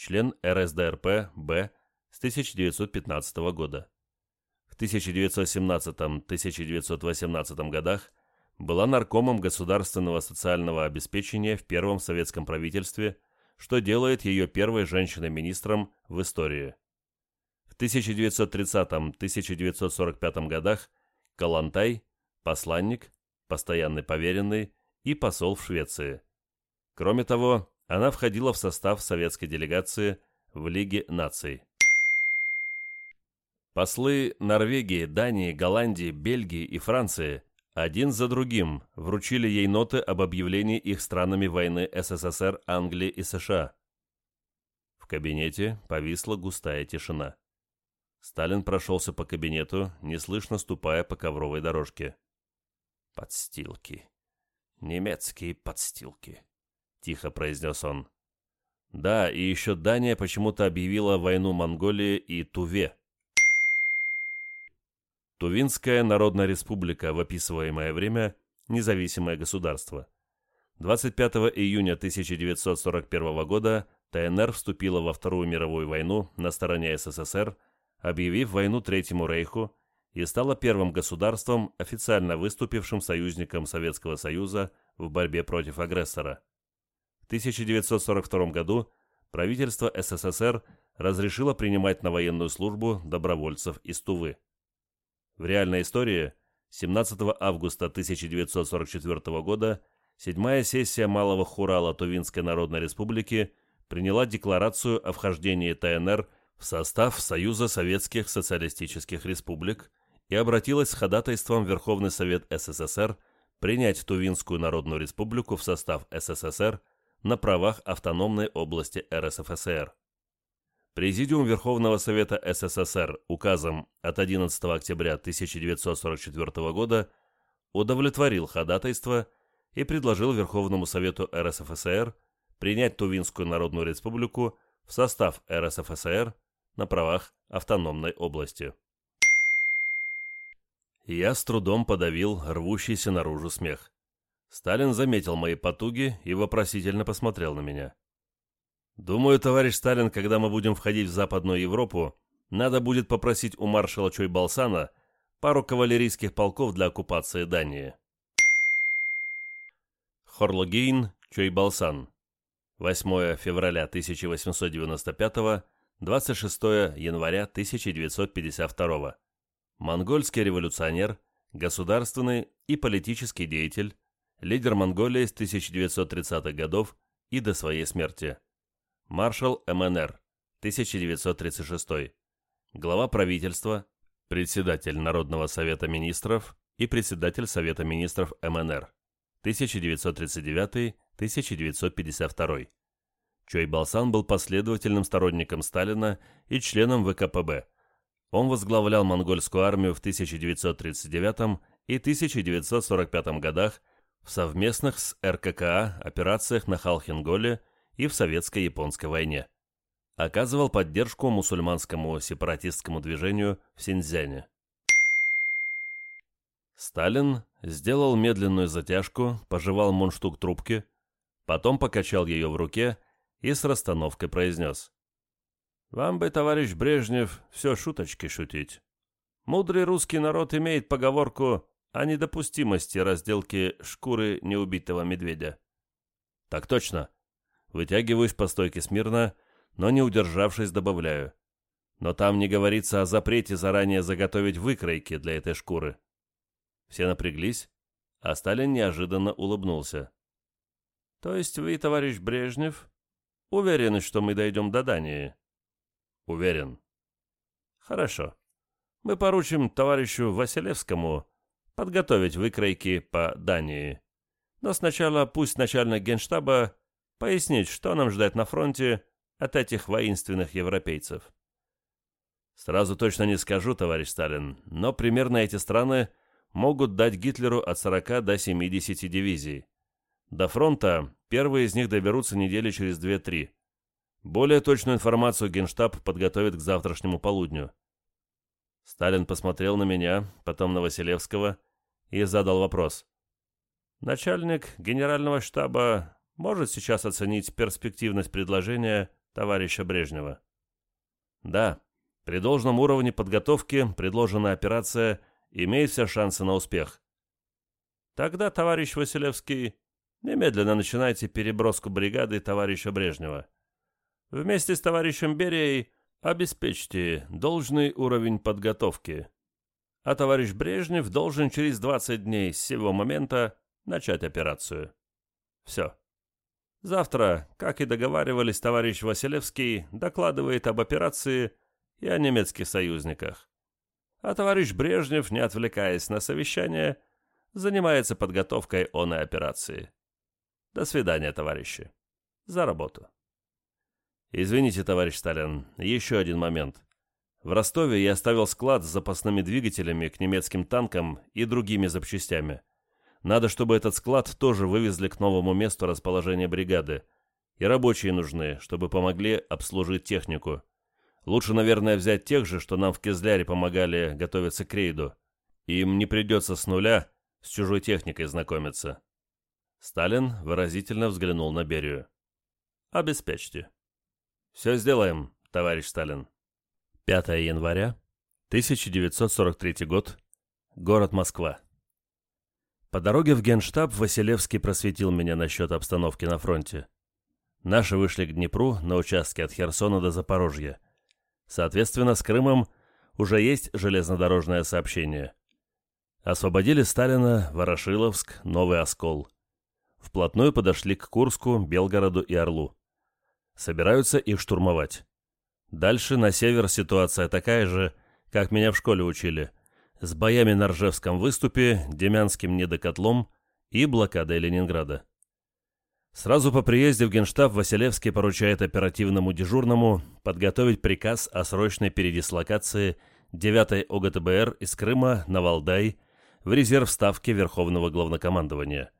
Член РСДРП Б с 1915 года. 1917-1918 годах была наркомом государственного социального обеспечения в первом советском правительстве, что делает ее первой женщиной-министром в истории. В 1930-1945 годах Калантай – посланник, постоянный поверенный и посол в Швеции. Кроме того, она входила в состав советской делегации в Лиге наций. Послы Норвегии, Дании, Голландии, Бельгии и Франции один за другим вручили ей ноты об объявлении их странами войны СССР, Англии и США. В кабинете повисла густая тишина. Сталин прошелся по кабинету, неслышно ступая по ковровой дорожке. «Подстилки. Немецкие подстилки», — тихо произнес он. «Да, и еще Дания почему-то объявила войну Монголии и Туве. Тувинская Народная Республика в описываемое время – независимое государство. 25 июня 1941 года ТНР вступила во Вторую мировую войну на стороне СССР, объявив войну Третьему Рейху и стала первым государством, официально выступившим союзником Советского Союза в борьбе против агрессора. В 1942 году правительство СССР разрешило принимать на военную службу добровольцев из Тувы. В реальной истории 17 августа 1944 года седьмая сессия Малого Хурала Тувинской Народной Республики приняла декларацию о вхождении ТНР в состав Союза Советских Социалистических Республик и обратилась с ходатайством Верховный Совет СССР принять Тувинскую Народную Республику в состав СССР на правах автономной области РСФСР. Президиум Верховного Совета СССР указом от 11 октября 1944 года удовлетворил ходатайство и предложил Верховному Совету РСФСР принять Тувинскую Народную Республику в состав РСФСР на правах автономной области. Я с трудом подавил рвущийся наружу смех. Сталин заметил мои потуги и вопросительно посмотрел на меня. Думаю, товарищ Сталин, когда мы будем входить в Западную Европу, надо будет попросить у маршала Чойбалсана пару кавалерийских полков для оккупации Дании. Хорлогейн, Чойбалсан. 8 февраля 1895, 26 января 1952. Монгольский революционер, государственный и политический деятель, лидер Монголии с 1930-х годов и до своей смерти. Маршал МНР, 1936. Глава правительства, председатель Народного совета министров и председатель Совета министров МНР, 1939-1952. Чойбалсан был последовательным сторонником Сталина и членом ВКПБ. Он возглавлял монгольскую армию в 1939 и 1945 годах в совместных с РККА операциях на Халхинголе и в Советско-японской войне. Оказывал поддержку мусульманскому сепаратистскому движению в Синьцзяне. Сталин сделал медленную затяжку, пожевал мундштук трубки, потом покачал ее в руке и с расстановкой произнес. «Вам бы, товарищ Брежнев, все шуточки шутить. Мудрый русский народ имеет поговорку о недопустимости разделки шкуры неубитого медведя». «Так точно». Вытягиваюсь по стойке смирно, но не удержавшись добавляю. Но там не говорится о запрете заранее заготовить выкройки для этой шкуры. Все напряглись, а Сталин неожиданно улыбнулся. «То есть вы, товарищ Брежнев, уверены, что мы дойдем до Дании?» «Уверен». «Хорошо. Мы поручим товарищу Василевскому подготовить выкройки по Дании. Но сначала пусть начальник генштаба пояснит, что нам ждать на фронте от этих воинственных европейцев». «Сразу точно не скажу, товарищ Сталин, но примерно эти страны могут дать Гитлеру от 40 до 70 дивизий. До фронта первые из них доберутся недели через 2-3. Более точную информацию Генштаб подготовит к завтрашнему полудню. Сталин посмотрел на меня, потом на Василевского и задал вопрос. Начальник генерального штаба может сейчас оценить перспективность предложения товарища Брежнева? Да, при должном уровне подготовки предложенная операция имеет все шансы на успех. Тогда, товарищ Василевский, немедленно начинайте переброску бригады товарища Брежнева. Вместе с товарищем Берией обеспечьте должный уровень подготовки. А товарищ Брежнев должен через 20 дней с сего момента начать операцию. Все. Завтра, как и договаривались, товарищ Василевский докладывает об операции и о немецких союзниках а товарищ Брежнев, не отвлекаясь на совещание, занимается подготовкой оной операции. До свидания, товарищи. За работу. Извините, товарищ Сталин, еще один момент. В Ростове я оставил склад с запасными двигателями к немецким танкам и другими запчастями. Надо, чтобы этот склад тоже вывезли к новому месту расположения бригады. И рабочие нужны, чтобы помогли обслужить технику. Лучше, наверное, взять тех же, что нам в Кизляре помогали готовиться к рейду. Им не придется с нуля с чужой техникой знакомиться. Сталин выразительно взглянул на Берию. «Обеспечьте». «Все сделаем, товарищ Сталин». 5 января 1943 год. Город Москва. По дороге в Генштаб Василевский просветил меня насчет обстановки на фронте. Наши вышли к Днепру на участке от Херсона до Запорожья. Соответственно, с Крымом уже есть железнодорожное сообщение. Освободили Сталина, Ворошиловск, Новый Оскол. Вплотную подошли к Курску, Белгороду и Орлу. Собираются их штурмовать. Дальше на север ситуация такая же, как меня в школе учили. С боями на Ржевском выступе, Демянским недокотлом и блокадой Ленинграда. Сразу по приезде в Генштаб Василевский поручает оперативному дежурному подготовить приказ о срочной передислокации 9-й ОГТБР из Крыма на Валдай в резерв Ставки Верховного Главнокомандования.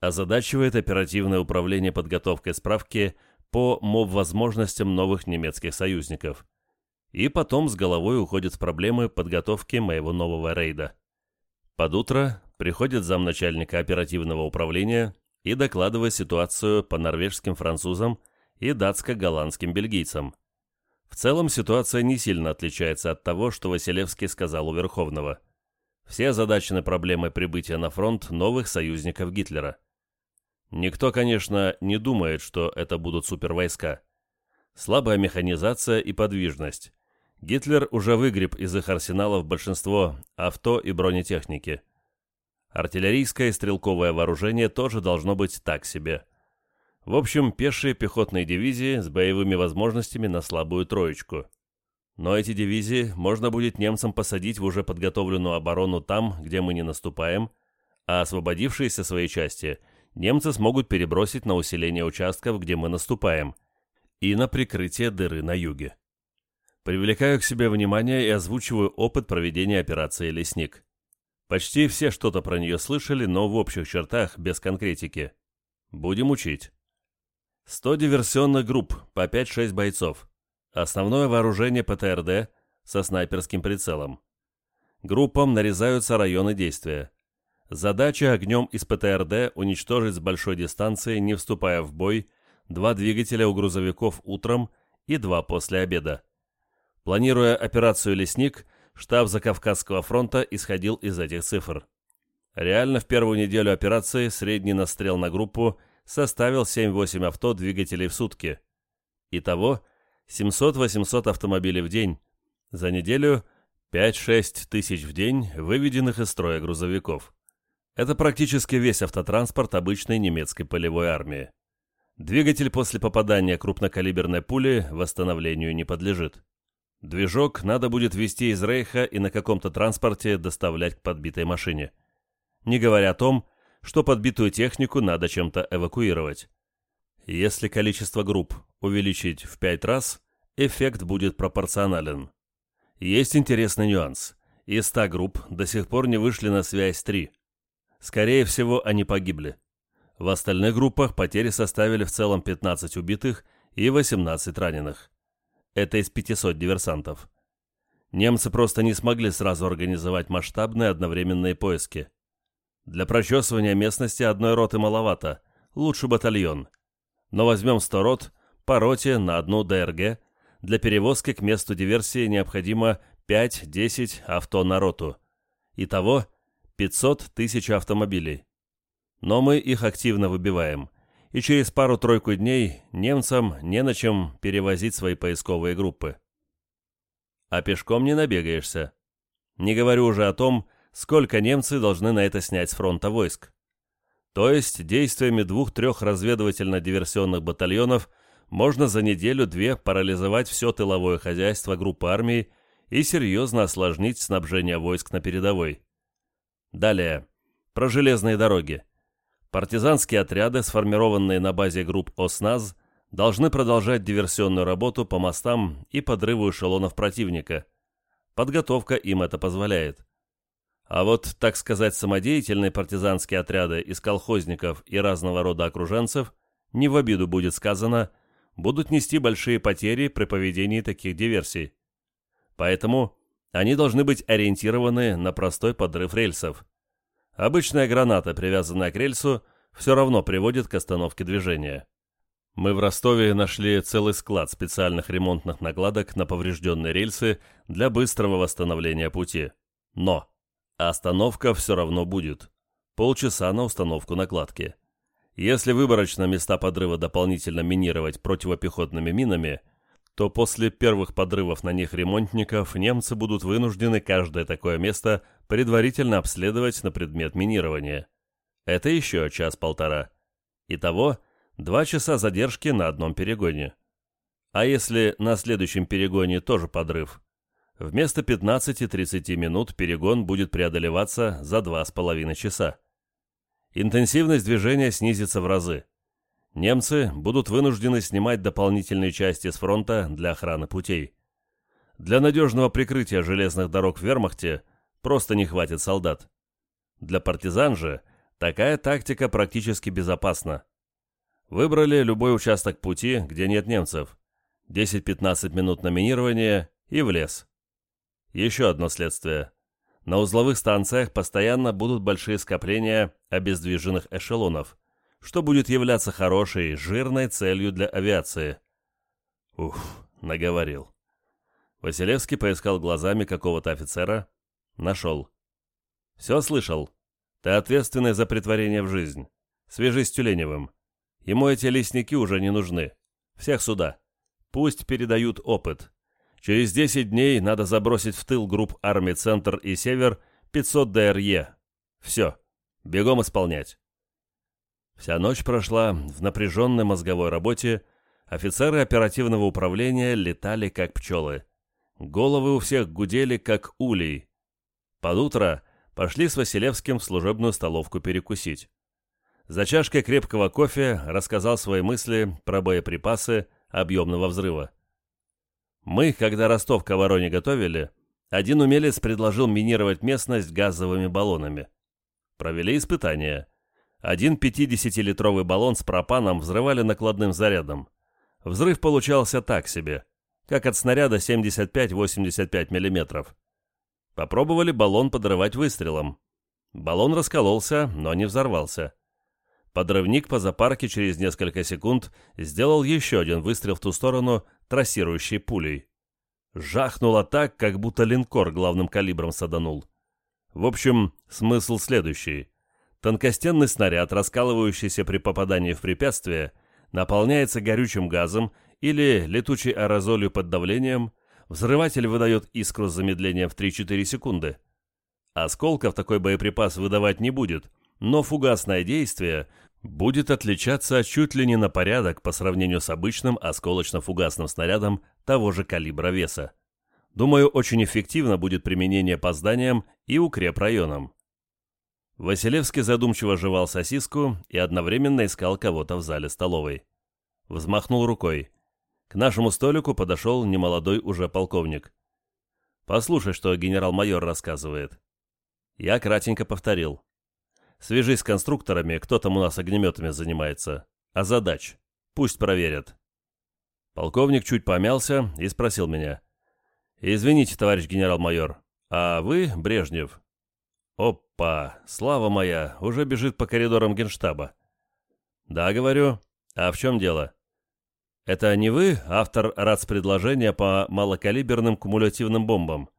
Озадачивает оперативное управление подготовкой справки по моб-возможностям новых немецких союзников. И потом с головой уходит в проблемы подготовки моего нового рейда. Под утро приходит замначальника оперативного управления и докладывая ситуацию по норвежским французам и датско-голландским бельгийцам. В целом ситуация не сильно отличается от того, что Василевский сказал у Верховного. Все озадачены проблемой прибытия на фронт новых союзников Гитлера. Никто, конечно, не думает, что это будут супервойска. Слабая механизация и подвижность. Гитлер уже выгреб из их арсеналов большинство авто и бронетехники – Артиллерийское и стрелковое вооружение тоже должно быть так себе. В общем, пешие пехотные дивизии с боевыми возможностями на слабую троечку. Но эти дивизии можно будет немцам посадить в уже подготовленную оборону там, где мы не наступаем, а освободившиеся свои части немцы смогут перебросить на усиление участков, где мы наступаем, и на прикрытие дыры на юге. Привлекаю к себе внимание и озвучиваю опыт проведения операции «Лесник». Почти все что-то про нее слышали, но в общих чертах, без конкретики. Будем учить. 100 диверсионных групп, по 5-6 бойцов. Основное вооружение ПТРД со снайперским прицелом. Группам нарезаются районы действия. Задача огнем из ПТРД уничтожить с большой дистанции, не вступая в бой, два двигателя у грузовиков утром и два после обеда. Планируя операцию «Лесник», штаб Закавказского фронта исходил из этих цифр. Реально в первую неделю операции средний настрел на группу составил 7-8 авто двигателей в сутки. Итого 700-800 автомобилей в день. За неделю 5-6 тысяч в день выведенных из строя грузовиков. Это практически весь автотранспорт обычной немецкой полевой армии. Двигатель после попадания крупнокалиберной пули восстановлению не подлежит. Движок надо будет везти из Рейха и на каком-то транспорте доставлять к подбитой машине. Не говоря о том, что подбитую технику надо чем-то эвакуировать. Если количество групп увеличить в 5 раз, эффект будет пропорционален. Есть интересный нюанс. Из 100 групп до сих пор не вышли на связь 3. Скорее всего, они погибли. В остальных группах потери составили в целом 15 убитых и 18 раненых. Это из 500 диверсантов. Немцы просто не смогли сразу организовать масштабные одновременные поиски. Для прочесывания местности одной роты маловато, лучше батальон. Но возьмем 100 рот, по роте на одну ДРГ. Для перевозки к месту диверсии необходимо 5-10 авто на роту. Итого 500 тысяч автомобилей. Но мы их активно выбиваем – и через пару-тройку дней немцам не на чем перевозить свои поисковые группы. А пешком не набегаешься. Не говорю уже о том, сколько немцы должны на это снять с фронта войск. То есть действиями двух-трех разведывательно-диверсионных батальонов можно за неделю-две парализовать все тыловое хозяйство группы армий и серьезно осложнить снабжение войск на передовой. Далее. Про железные дороги. Партизанские отряды, сформированные на базе групп ОСНАЗ, должны продолжать диверсионную работу по мостам и подрыву эшелонов противника. Подготовка им это позволяет. А вот, так сказать, самодеятельные партизанские отряды из колхозников и разного рода окруженцев, не в обиду будет сказано, будут нести большие потери при поведении таких диверсий. Поэтому они должны быть ориентированы на простой подрыв рельсов. Обычная граната, привязанная к рельсу, все равно приводит к остановке движения. Мы в Ростове нашли целый склад специальных ремонтных накладок на поврежденные рельсы для быстрого восстановления пути. Но остановка все равно будет. Полчаса на установку накладки. Если выборочно места подрыва дополнительно минировать противопехотными минами – то после первых подрывов на них ремонтников немцы будут вынуждены каждое такое место предварительно обследовать на предмет минирования. Это еще час-полтора. Итого два часа задержки на одном перегоне. А если на следующем перегоне тоже подрыв? Вместо 15-30 минут перегон будет преодолеваться за 2,5 часа. Интенсивность движения снизится в разы немцы будут вынуждены снимать дополнительные части с фронта для охраны путей. Для надежного прикрытия железных дорог в вермахте просто не хватит солдат. Для партизан же такая тактика практически безопасна. Выбрали любой участок пути, где нет немцев. 10-15 минут на минирование и в лес. Еще одно следствие. На узловых станциях постоянно будут большие скопления обездвиженных эшелонов – что будет являться хорошей, жирной целью для авиации. Ух, наговорил. Василевский поискал глазами какого-то офицера. Нашел. «Все слышал. Ты ответственный за притворение в жизнь. Свяжись с Тюленевым. Ему эти лесники уже не нужны. Всех сюда. Пусть передают опыт. Через 10 дней надо забросить в тыл групп армий «Центр» и «Север» 500 ДРЕ. Все. Бегом исполнять. Вся ночь прошла в напряженной мозговой работе, офицеры оперативного управления летали как пчелы. Головы у всех гудели как улей. Под утро пошли с Василевским в служебную столовку перекусить. За чашкой крепкого кофе рассказал свои мысли про боеприпасы, объемного взрыва. Мы, когда Ростов к обороне готовили, один умелец предложил минировать местность газовыми баллонами. Провели испытания. Один 50-литровый баллон с пропаном взрывали накладным зарядом. Взрыв получался так себе, как от снаряда 75-85 мм. Попробовали баллон подрывать выстрелом. Баллон раскололся, но не взорвался. Подрывник по запарке через несколько секунд сделал еще один выстрел в ту сторону, трассирующей пулей. Жахнуло так, как будто линкор главным калибром саданул. В общем, смысл следующий. Тонкостенный снаряд, раскалывающийся при попадании в препятствие, наполняется горючим газом или летучей аэрозолью под давлением, взрыватель выдает искру с замедлением в 3-4 секунды. Осколков такой боеприпас выдавать не будет, но фугасное действие будет отличаться чуть ли не на порядок по сравнению с обычным осколочно-фугасным снарядом того же калибра веса. Думаю, очень эффективно будет применение по зданиям и укрепрайонам. Василевский задумчиво жевал сосиску и одновременно искал кого-то в зале столовой. Взмахнул рукой. К нашему столику подошел немолодой уже полковник. «Послушай, что генерал-майор рассказывает». Я кратенько повторил. Свяжись с конструкторами, кто там у нас огнеметами занимается. А задач. Пусть проверят. Полковник чуть помялся и спросил меня. «Извините, товарищ генерал-майор, а вы Брежнев?» «Опа, слава моя, уже бежит по коридорам генштаба». «Да, говорю. А в чем дело?» «Это не вы, автор РАЦ-предложения по малокалиберным кумулятивным бомбам?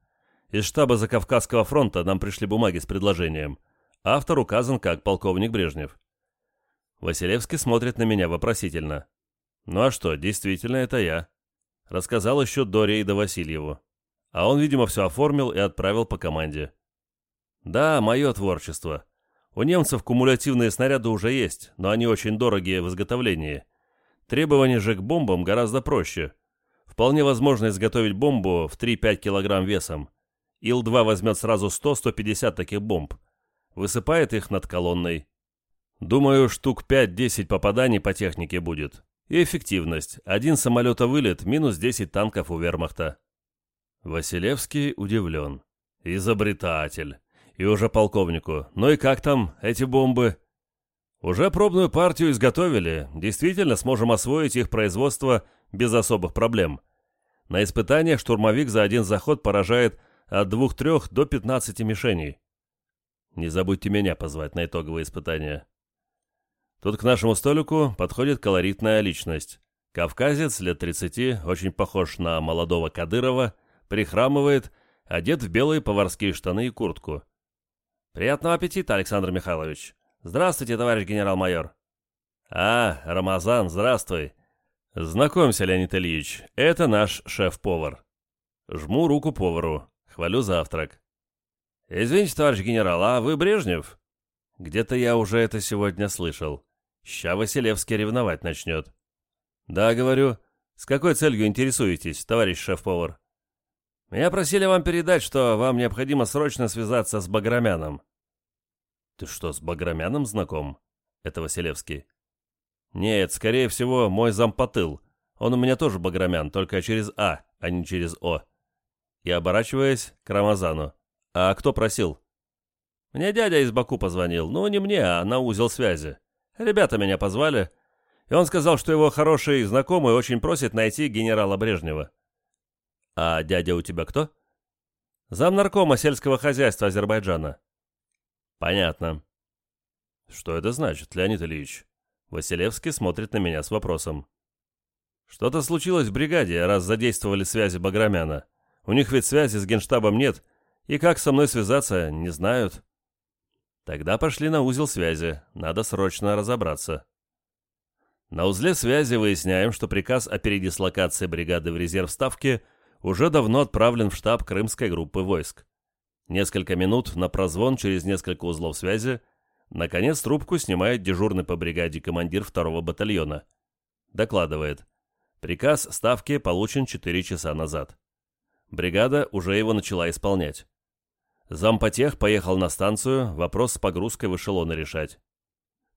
Из штаба Закавказского фронта нам пришли бумаги с предложением. Автор указан как полковник Брежнев. Василевский смотрит на меня вопросительно. Ну а что, действительно, это я. Рассказал еще до рейда Васильеву. А он, видимо, все оформил и отправил по команде. Да, мое творчество. У немцев кумулятивные снаряды уже есть, но они очень дорогие в изготовлении. Требования же к бомбам гораздо проще. Вполне возможно изготовить бомбу в 3-5 килограмм весом. Ил-2 возьмет сразу 100-150 таких бомб высыпает их над колонной. Думаю, штук 5-10 попаданий по технике будет. И эффективность. Один самолета вылет, минус 10 танков у вермахта. Василевский удивлен. Изобретатель. И уже полковнику. Ну и как там, эти бомбы? Уже пробную партию изготовили. Действительно сможем освоить их производство без особых проблем. На испытаниях штурмовик за один заход поражает от 2-3 до 15 мишеней. Не забудьте меня позвать на итоговые испытания. Тут к нашему столику подходит колоритная личность. Кавказец, лет 30, очень похож на молодого Кадырова, прихрамывает, одет в белые поварские штаны и куртку. «Приятного аппетита, Александр Михайлович!» «Здравствуйте, товарищ генерал-майор!» «А, Рамазан, здравствуй!» «Знакомься, Леонид Ильич, это наш шеф-повар». Жму руку повару, хвалю завтрак. «Извините, товарищ генерал, а вы Брежнев?» «Где-то я уже это сегодня слышал. Ща Василевский ревновать начнет». «Да, говорю. С какой целью интересуетесь, товарищ шеф-повар?» «Меня просили вам передать, что вам необходимо срочно связаться с Баграмяном». «Ты что, с Баграмяном знаком?» Это Василевский. «Нет, скорее всего, мой зампотыл. Он у меня тоже Баграмян, только через А, а не через О». И оборачиваясь к Рамазану. «А кто просил?» «Мне дядя из Баку позвонил. Ну, не мне, а на узел связи. Ребята меня позвали. И он сказал, что его хороший знакомый очень просит найти генерала Брежнева». «А дядя у тебя кто?» «Замнаркома сельского хозяйства Азербайджана». «Понятно». «Что это значит, Леонид Ильич?» Василевский смотрит на меня с вопросом. «Что-то случилось в бригаде, раз задействовали связи Баграмяна. У них ведь связи с генштабом нет, и как со мной связаться, не знают. Тогда пошли на узел связи, надо срочно разобраться. На узле связи выясняем, что приказ о передислокации бригады в резерв Ставки уже давно отправлен в штаб крымской группы войск. Несколько минут на прозвон через несколько узлов связи. Наконец трубку снимает дежурный по бригаде командир второго батальона. Докладывает. Приказ Ставки получен 4 часа назад. Бригада уже его начала исполнять. Зампотех поехал на станцию вопрос с погрузкой в эшелоны решать.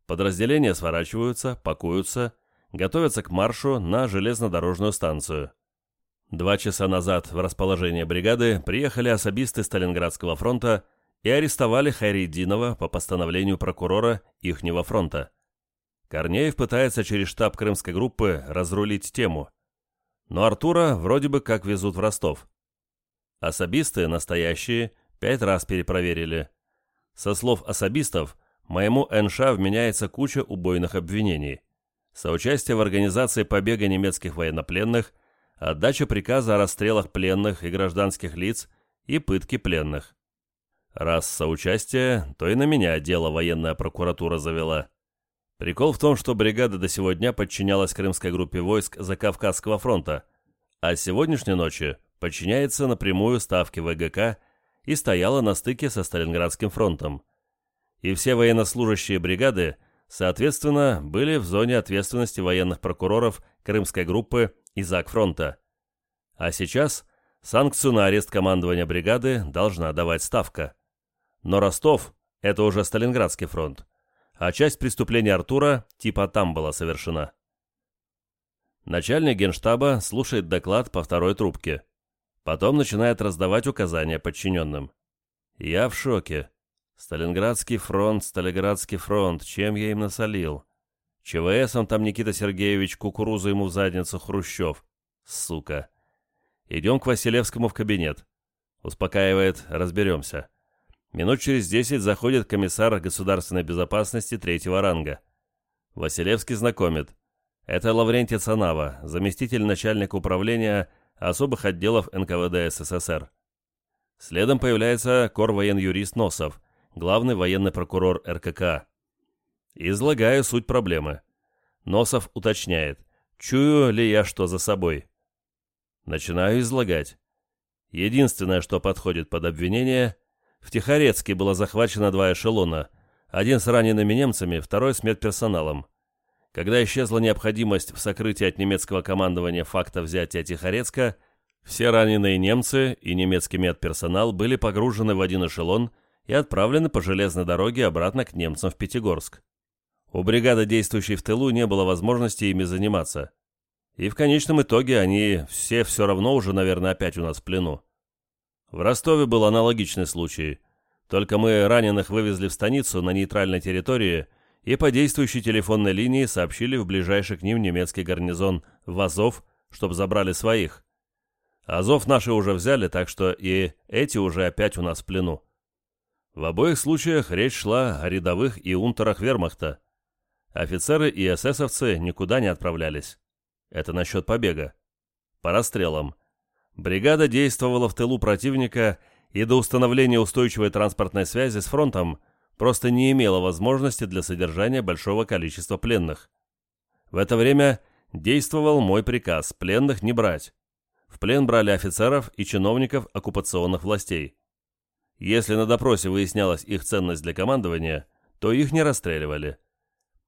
Подразделения сворачиваются, пакуются, готовятся к маршу на железнодорожную станцию. Два часа назад в расположение бригады приехали особисты Сталинградского фронта и арестовали Хайриддинова по постановлению прокурора ихнего фронта. Корнеев пытается через штаб крымской группы разрулить тему. Но Артура вроде бы как везут в Ростов. Особисты, настоящие, пять раз перепроверили. Со слов особистов, моему НШ вменяется куча убойных обвинений. Соучастие в организации побега немецких военнопленных, отдача приказа о расстрелах пленных и гражданских лиц и пытки пленных. Раз соучастие, то и на меня дело военная прокуратура завела. Прикол в том, что бригада до сегодня подчинялась крымской группе войск Закавказского фронта, а с сегодняшней ночи подчиняется напрямую ставке ВГК и стояла на стыке со Сталинградским фронтом. И все военнослужащие бригады, соответственно, были в зоне ответственности военных прокуроров Крымской группы и ЗАГ-фронта. А сейчас санкцию на арест командования бригады должна давать ставка. Но Ростов – это уже Сталинградский фронт а часть преступления Артура типа там была совершена. Начальник генштаба слушает доклад по второй трубке. Потом начинает раздавать указания подчиненным. Я в шоке. Сталинградский фронт, Сталинградский фронт, чем я им насолил? ЧВСом там Никита Сергеевич кукурузу ему в задницу Хрущев. Сука. Идем к Василевскому в кабинет. Успокаивает, разберемся. Минут через десять заходит комиссар государственной безопасности третьего ранга. Василевский знакомит. Это Лаврентий Цанава, заместитель начальника управления особых отделов НКВД СССР. Следом появляется корвоен-юрист Носов, главный военный прокурор РКК. Излагаю суть проблемы. Носов уточняет, чую ли я что за собой. Начинаю излагать. Единственное, что подходит под обвинение – в Тихорецке было захвачено два эшелона, один с ранеными немцами, второй с медперсоналом. Когда исчезла необходимость в сокрытии от немецкого командования факта взятия Тихорецка, все раненые немцы и немецкий медперсонал были погружены в один эшелон и отправлены по железной дороге обратно к немцам в Пятигорск. У бригады, действующей в тылу, не было возможности ими заниматься. И в конечном итоге они все все равно уже, наверное, опять у нас в плену. В Ростове был аналогичный случай. Только мы раненых вывезли в станицу на нейтральной территории и по действующей телефонной линии сообщили в ближайший к ним немецкий гарнизон в Азов, чтобы забрали своих. Азов наши уже взяли, так что и эти уже опять у нас в плену. В обоих случаях речь шла о рядовых и унтерах вермахта. Офицеры и эсэсовцы никуда не отправлялись. Это насчет побега. По расстрелам. Бригада действовала в тылу противника и до установления устойчивой транспортной связи с фронтом просто не имела возможности для содержания большого количества пленных. В это время действовал мой приказ пленных не брать. В плен брали офицеров и чиновников оккупационных властей. Если на допросе выяснялась их ценность для командования, то их не расстреливали.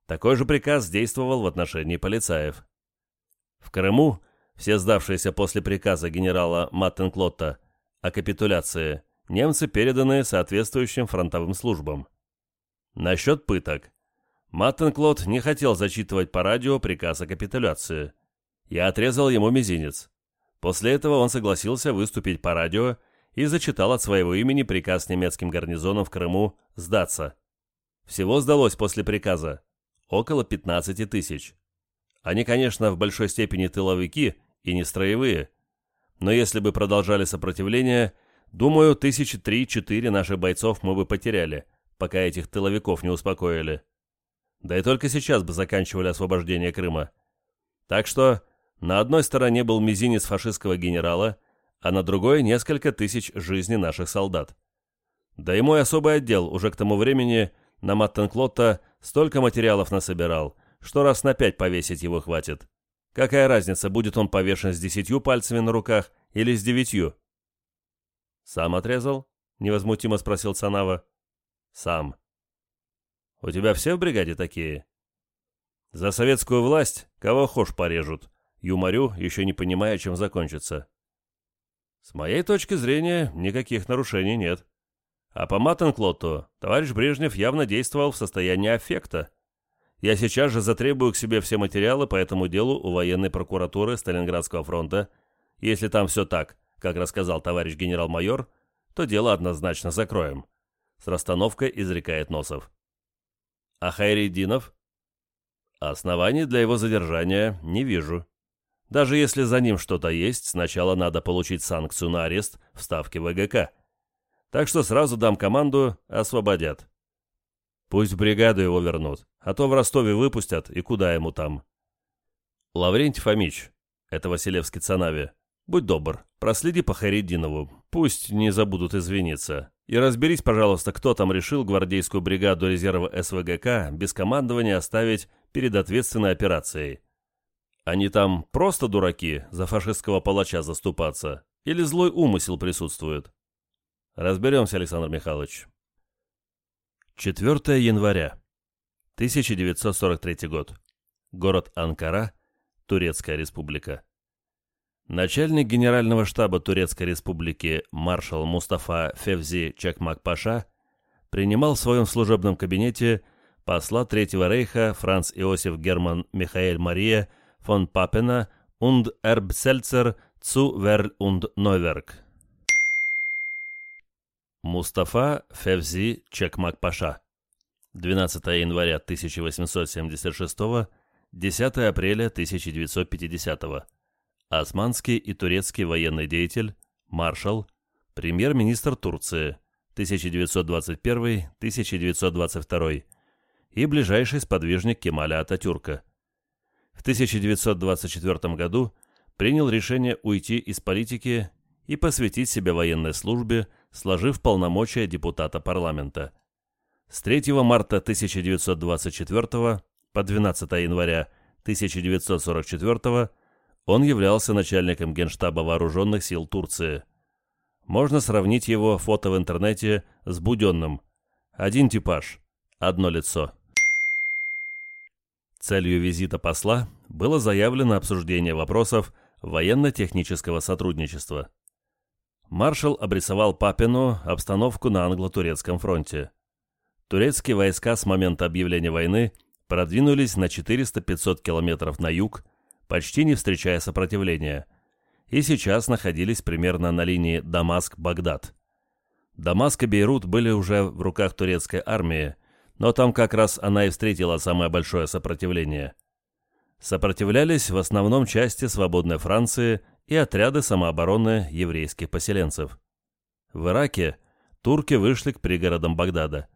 Такой же приказ действовал в отношении полицаев. В Крыму все сдавшиеся после приказа генерала Маттенклотта о капитуляции, немцы переданы соответствующим фронтовым службам. Насчет пыток. Маттенклот не хотел зачитывать по радио приказ о капитуляции. Я отрезал ему мизинец. После этого он согласился выступить по радио и зачитал от своего имени приказ немецким гарнизонам в Крыму сдаться. Всего сдалось после приказа около 15 тысяч. Они, конечно, в большой степени тыловики и не строевые. Но если бы продолжали сопротивление, думаю, тысячи три-четыре наших бойцов мы бы потеряли, пока этих тыловиков не успокоили. Да и только сейчас бы заканчивали освобождение Крыма. Так что на одной стороне был мизинец фашистского генерала, а на другой несколько тысяч жизней наших солдат. Да и мой особый отдел уже к тому времени на Маттенклотта столько материалов насобирал, что раз на пять повесить его хватит. Какая разница, будет он повешен с десятью пальцами на руках или с девятью? «Сам отрезал?» — невозмутимо спросил Цанава. «Сам». «У тебя все в бригаде такие?» «За советскую власть кого хошь порежут», — юморю, еще не понимая, чем закончится. «С моей точки зрения, никаких нарушений нет. А по Маттенклотту товарищ Брежнев явно действовал в состоянии аффекта. Я сейчас же затребую к себе все материалы по этому делу у военной прокуратуры Сталинградского фронта. Если там все так, как рассказал товарищ генерал-майор, то дело однозначно закроем. С расстановкой изрекает Носов. А Хайридинов? Оснований для его задержания не вижу. Даже если за ним что-то есть, сначала надо получить санкцию на арест в ставке ВГК. Так что сразу дам команду, освободят. Пусть бригаду его вернут, а то в Ростове выпустят, и куда ему там. Лаврентий Фомич, это Василевский Цанави, будь добр, проследи по Харидинову, пусть не забудут извиниться. И разберись, пожалуйста, кто там решил гвардейскую бригаду резерва СВГК без командования оставить перед ответственной операцией. Они там просто дураки за фашистского палача заступаться? Или злой умысел присутствует? Разберемся, Александр Михайлович. 4 января. 1943 год. Город Анкара, Турецкая республика. Начальник Генерального штаба Турецкой республики маршал Мустафа Февзи Чакмак-Паша принимал в своем служебном кабинете посла Третьего рейха Франц Иосиф Герман Михаэль Мария von Pappena und Erbselzer zu Werl und Neuwerk. Мустафа Февзи Чекмак-Паша. 12 января 1876, 10 апреля 1950. Османский и турецкий военный деятель, маршал, премьер-министр Турции 1921-1922 и ближайший сподвижник Кемаля Ататюрка. В 1924 году принял решение уйти из политики и посвятить себя военной службе, сложив полномочия депутата парламента. С 3 марта 1924 по 12 января 1944 он являлся начальником Генштаба Вооруженных сил Турции. Можно сравнить его фото в интернете с Буденным. Один типаж, одно лицо. Целью визита посла было заявлено обсуждение вопросов военно-технического сотрудничества. Маршал обрисовал Папину обстановку на англо-турецком фронте. Турецкие войска с момента объявления войны продвинулись на 400-500 километров на юг, почти не встречая сопротивления, и сейчас находились примерно на линии Дамаск-Багдад. Дамаск и Бейрут были уже в руках турецкой армии, но там как раз она и встретила самое большое сопротивление. Сопротивлялись в основном части свободной Франции и отряды самообороны еврейских поселенцев. В Ираке турки вышли к пригородам Багдада.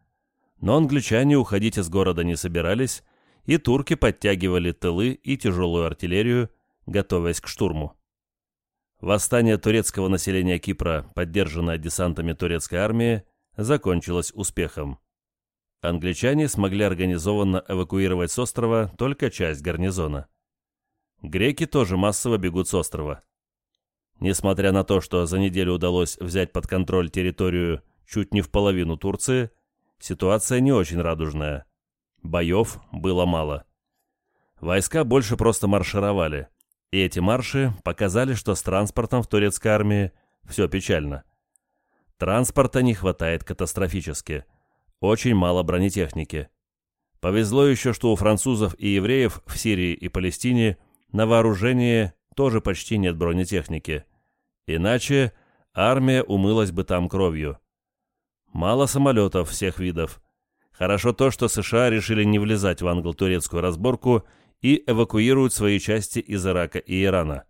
Но англичане уходить из города не собирались, и турки подтягивали тылы и тяжелую артиллерию, готовясь к штурму. Восстание турецкого населения Кипра, поддержанное десантами турецкой армии, закончилось успехом англичане смогли организованно эвакуировать с острова только часть гарнизона. Греки тоже массово бегут с острова. Несмотря на то, что за неделю удалось взять под контроль территорию чуть не в половину Турции, ситуация не очень радужная. Боев было мало. Войска больше просто маршировали, и эти марши показали, что с транспортом в турецкой армии все печально. Транспорта не хватает катастрофически – очень мало бронетехники. Повезло еще, что у французов и евреев в Сирии и Палестине на вооружении тоже почти нет бронетехники. Иначе армия умылась бы там кровью. Мало самолетов всех видов. Хорошо то, что США решили не влезать в англо-турецкую разборку и эвакуируют свои части из Ирака и Ирана.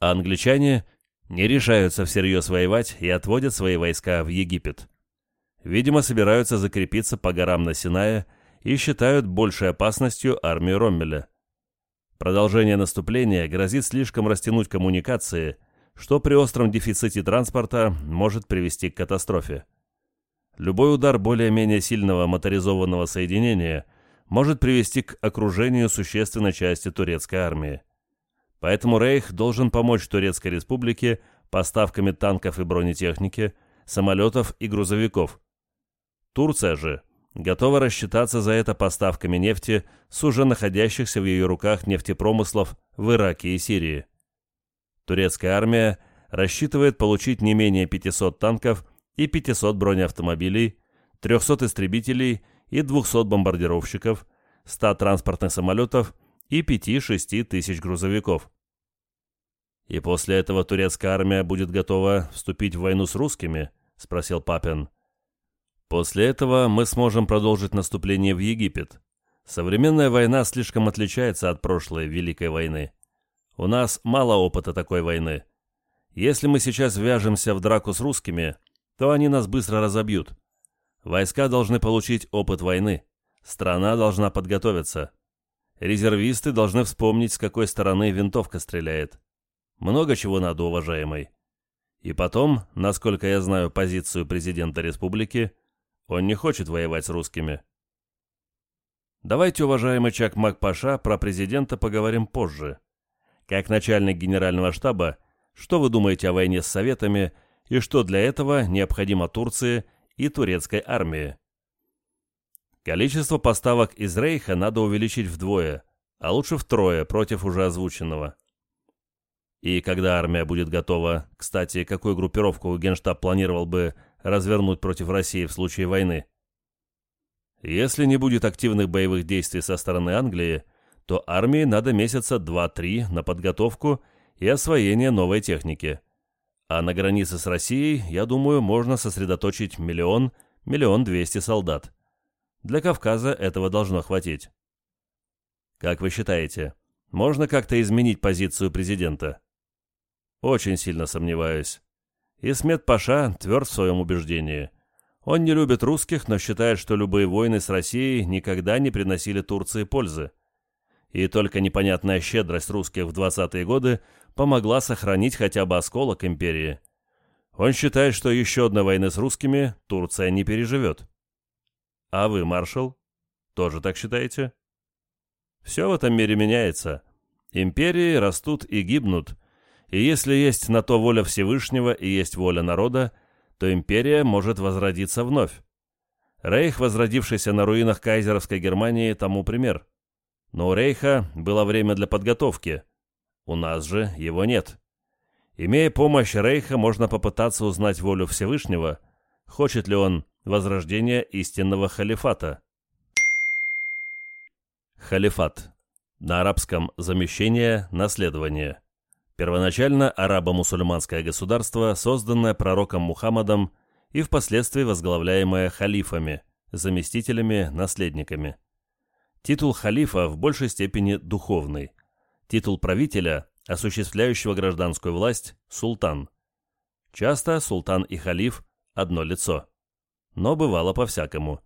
А англичане не решаются всерьез воевать и отводят свои войска в Египет. Видимо, собираются закрепиться по горам на Синае и считают большей опасностью армию Роммеля. Продолжение наступления грозит слишком растянуть коммуникации, что при остром дефиците транспорта может привести к катастрофе. Любой удар более-менее сильного моторизованного соединения может привести к окружению существенной части турецкой армии. Поэтому Рейх должен помочь Турецкой республике поставками танков и бронетехники, самолетов и грузовиков, Турция же готова рассчитаться за это поставками нефти с уже находящихся в ее руках нефтепромыслов в Ираке и Сирии. Турецкая армия рассчитывает получить не менее 500 танков и 500 бронеавтомобилей, 300 истребителей и 200 бомбардировщиков, 100 транспортных самолетов и 5-6 тысяч грузовиков. «И после этого турецкая армия будет готова вступить в войну с русскими?» — спросил Папин. «После этого мы сможем продолжить наступление в Египет. Современная война слишком отличается от прошлой Великой войны. У нас мало опыта такой войны. Если мы сейчас ввяжемся в драку с русскими, то они нас быстро разобьют. Войска должны получить опыт войны. Страна должна подготовиться. Резервисты должны вспомнить, с какой стороны винтовка стреляет. Много чего надо, уважаемый. И потом, насколько я знаю позицию президента республики, он не хочет воевать с русскими. Давайте, уважаемый Чак Макпаша, про президента поговорим позже. Как начальник генерального штаба, что вы думаете о войне с Советами и что для этого необходимо Турции и турецкой армии? Количество поставок из Рейха надо увеличить вдвое, а лучше втрое против уже озвученного. И когда армия будет готова, кстати, какую группировку Генштаб планировал бы развернуть против России в случае войны? Если не будет активных боевых действий со стороны Англии, то армии надо месяца 2-3 на подготовку и освоение новой техники. А на границе с Россией, я думаю, можно сосредоточить миллион, миллион двести солдат. Для Кавказа этого должно хватить. Как вы считаете, можно как-то изменить позицию президента? Очень сильно сомневаюсь. Исмет Паша тверд в своем убеждении. Он не любит русских, но считает, что любые войны с Россией никогда не приносили Турции пользы. И только непонятная щедрость русских в 20-е годы помогла сохранить хотя бы осколок империи. Он считает, что еще одной войны с русскими Турция не переживет. А вы, маршал, тоже так считаете? Все в этом мире меняется. Империи растут и гибнут – и если есть на то воля Всевышнего и есть воля народа, то империя может возродиться вновь. Рейх, возродившийся на руинах кайзеровской Германии, тому пример. Но у Рейха было время для подготовки. У нас же его нет. Имея помощь Рейха, можно попытаться узнать волю Всевышнего, хочет ли он возрождения истинного халифата. Халифат. На арабском замещение, наследование. Первоначально арабо-мусульманское государство, созданное пророком Мухаммадом и впоследствии возглавляемое халифами, заместителями, наследниками. Титул халифа в большей степени духовный. Титул правителя, осуществляющего гражданскую власть, султан. Часто султан и халиф – одно лицо. Но бывало по-всякому.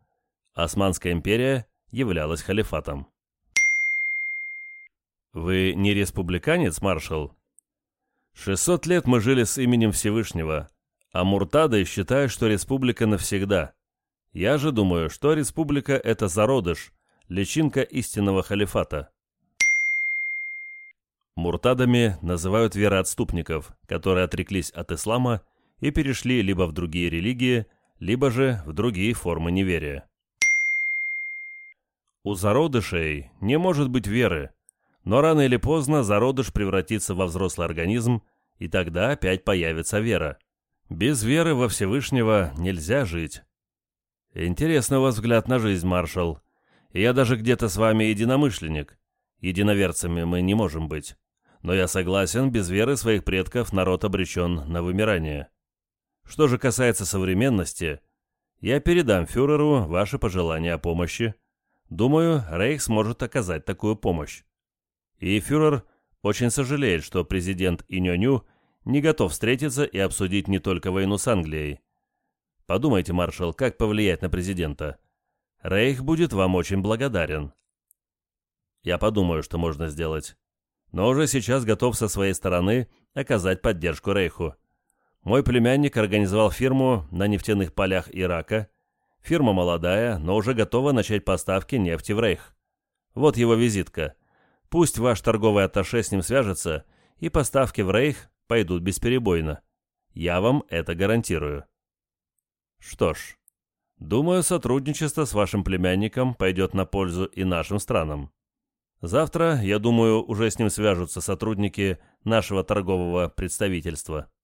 Османская империя являлась халифатом. «Вы не республиканец, маршал?» Шестьсот лет мы жили с именем Всевышнего, а Муртады считают, что республика навсегда. Я же думаю, что республика – это зародыш, личинка истинного халифата. Муртадами называют вероотступников, которые отреклись от ислама и перешли либо в другие религии, либо же в другие формы неверия. У зародышей не может быть веры, но рано или поздно зародыш превратится во взрослый организм, и тогда опять появится вера. Без веры во Всевышнего нельзя жить. Интересный у вас взгляд на жизнь, маршал. Я даже где-то с вами единомышленник. Единоверцами мы не можем быть. Но я согласен, без веры своих предков народ обречен на вымирание. Что же касается современности, я передам фюреру ваши пожелания о помощи. Думаю, Рейх сможет оказать такую помощь. И фюрер очень сожалеет, что президент Иньоню не готов встретиться и обсудить не только войну с Англией. Подумайте, маршал, как повлиять на президента. Рейх будет вам очень благодарен. Я подумаю, что можно сделать. Но уже сейчас готов со своей стороны оказать поддержку Рейху. Мой племянник организовал фирму на нефтяных полях Ирака. Фирма молодая, но уже готова начать поставки нефти в Рейх. Вот его визитка. Пусть ваш торговый атташе с ним свяжется, и поставки в Рейх пойдут бесперебойно. Я вам это гарантирую. Что ж, думаю, сотрудничество с вашим племянником пойдет на пользу и нашим странам. Завтра, я думаю, уже с ним свяжутся сотрудники нашего торгового представительства.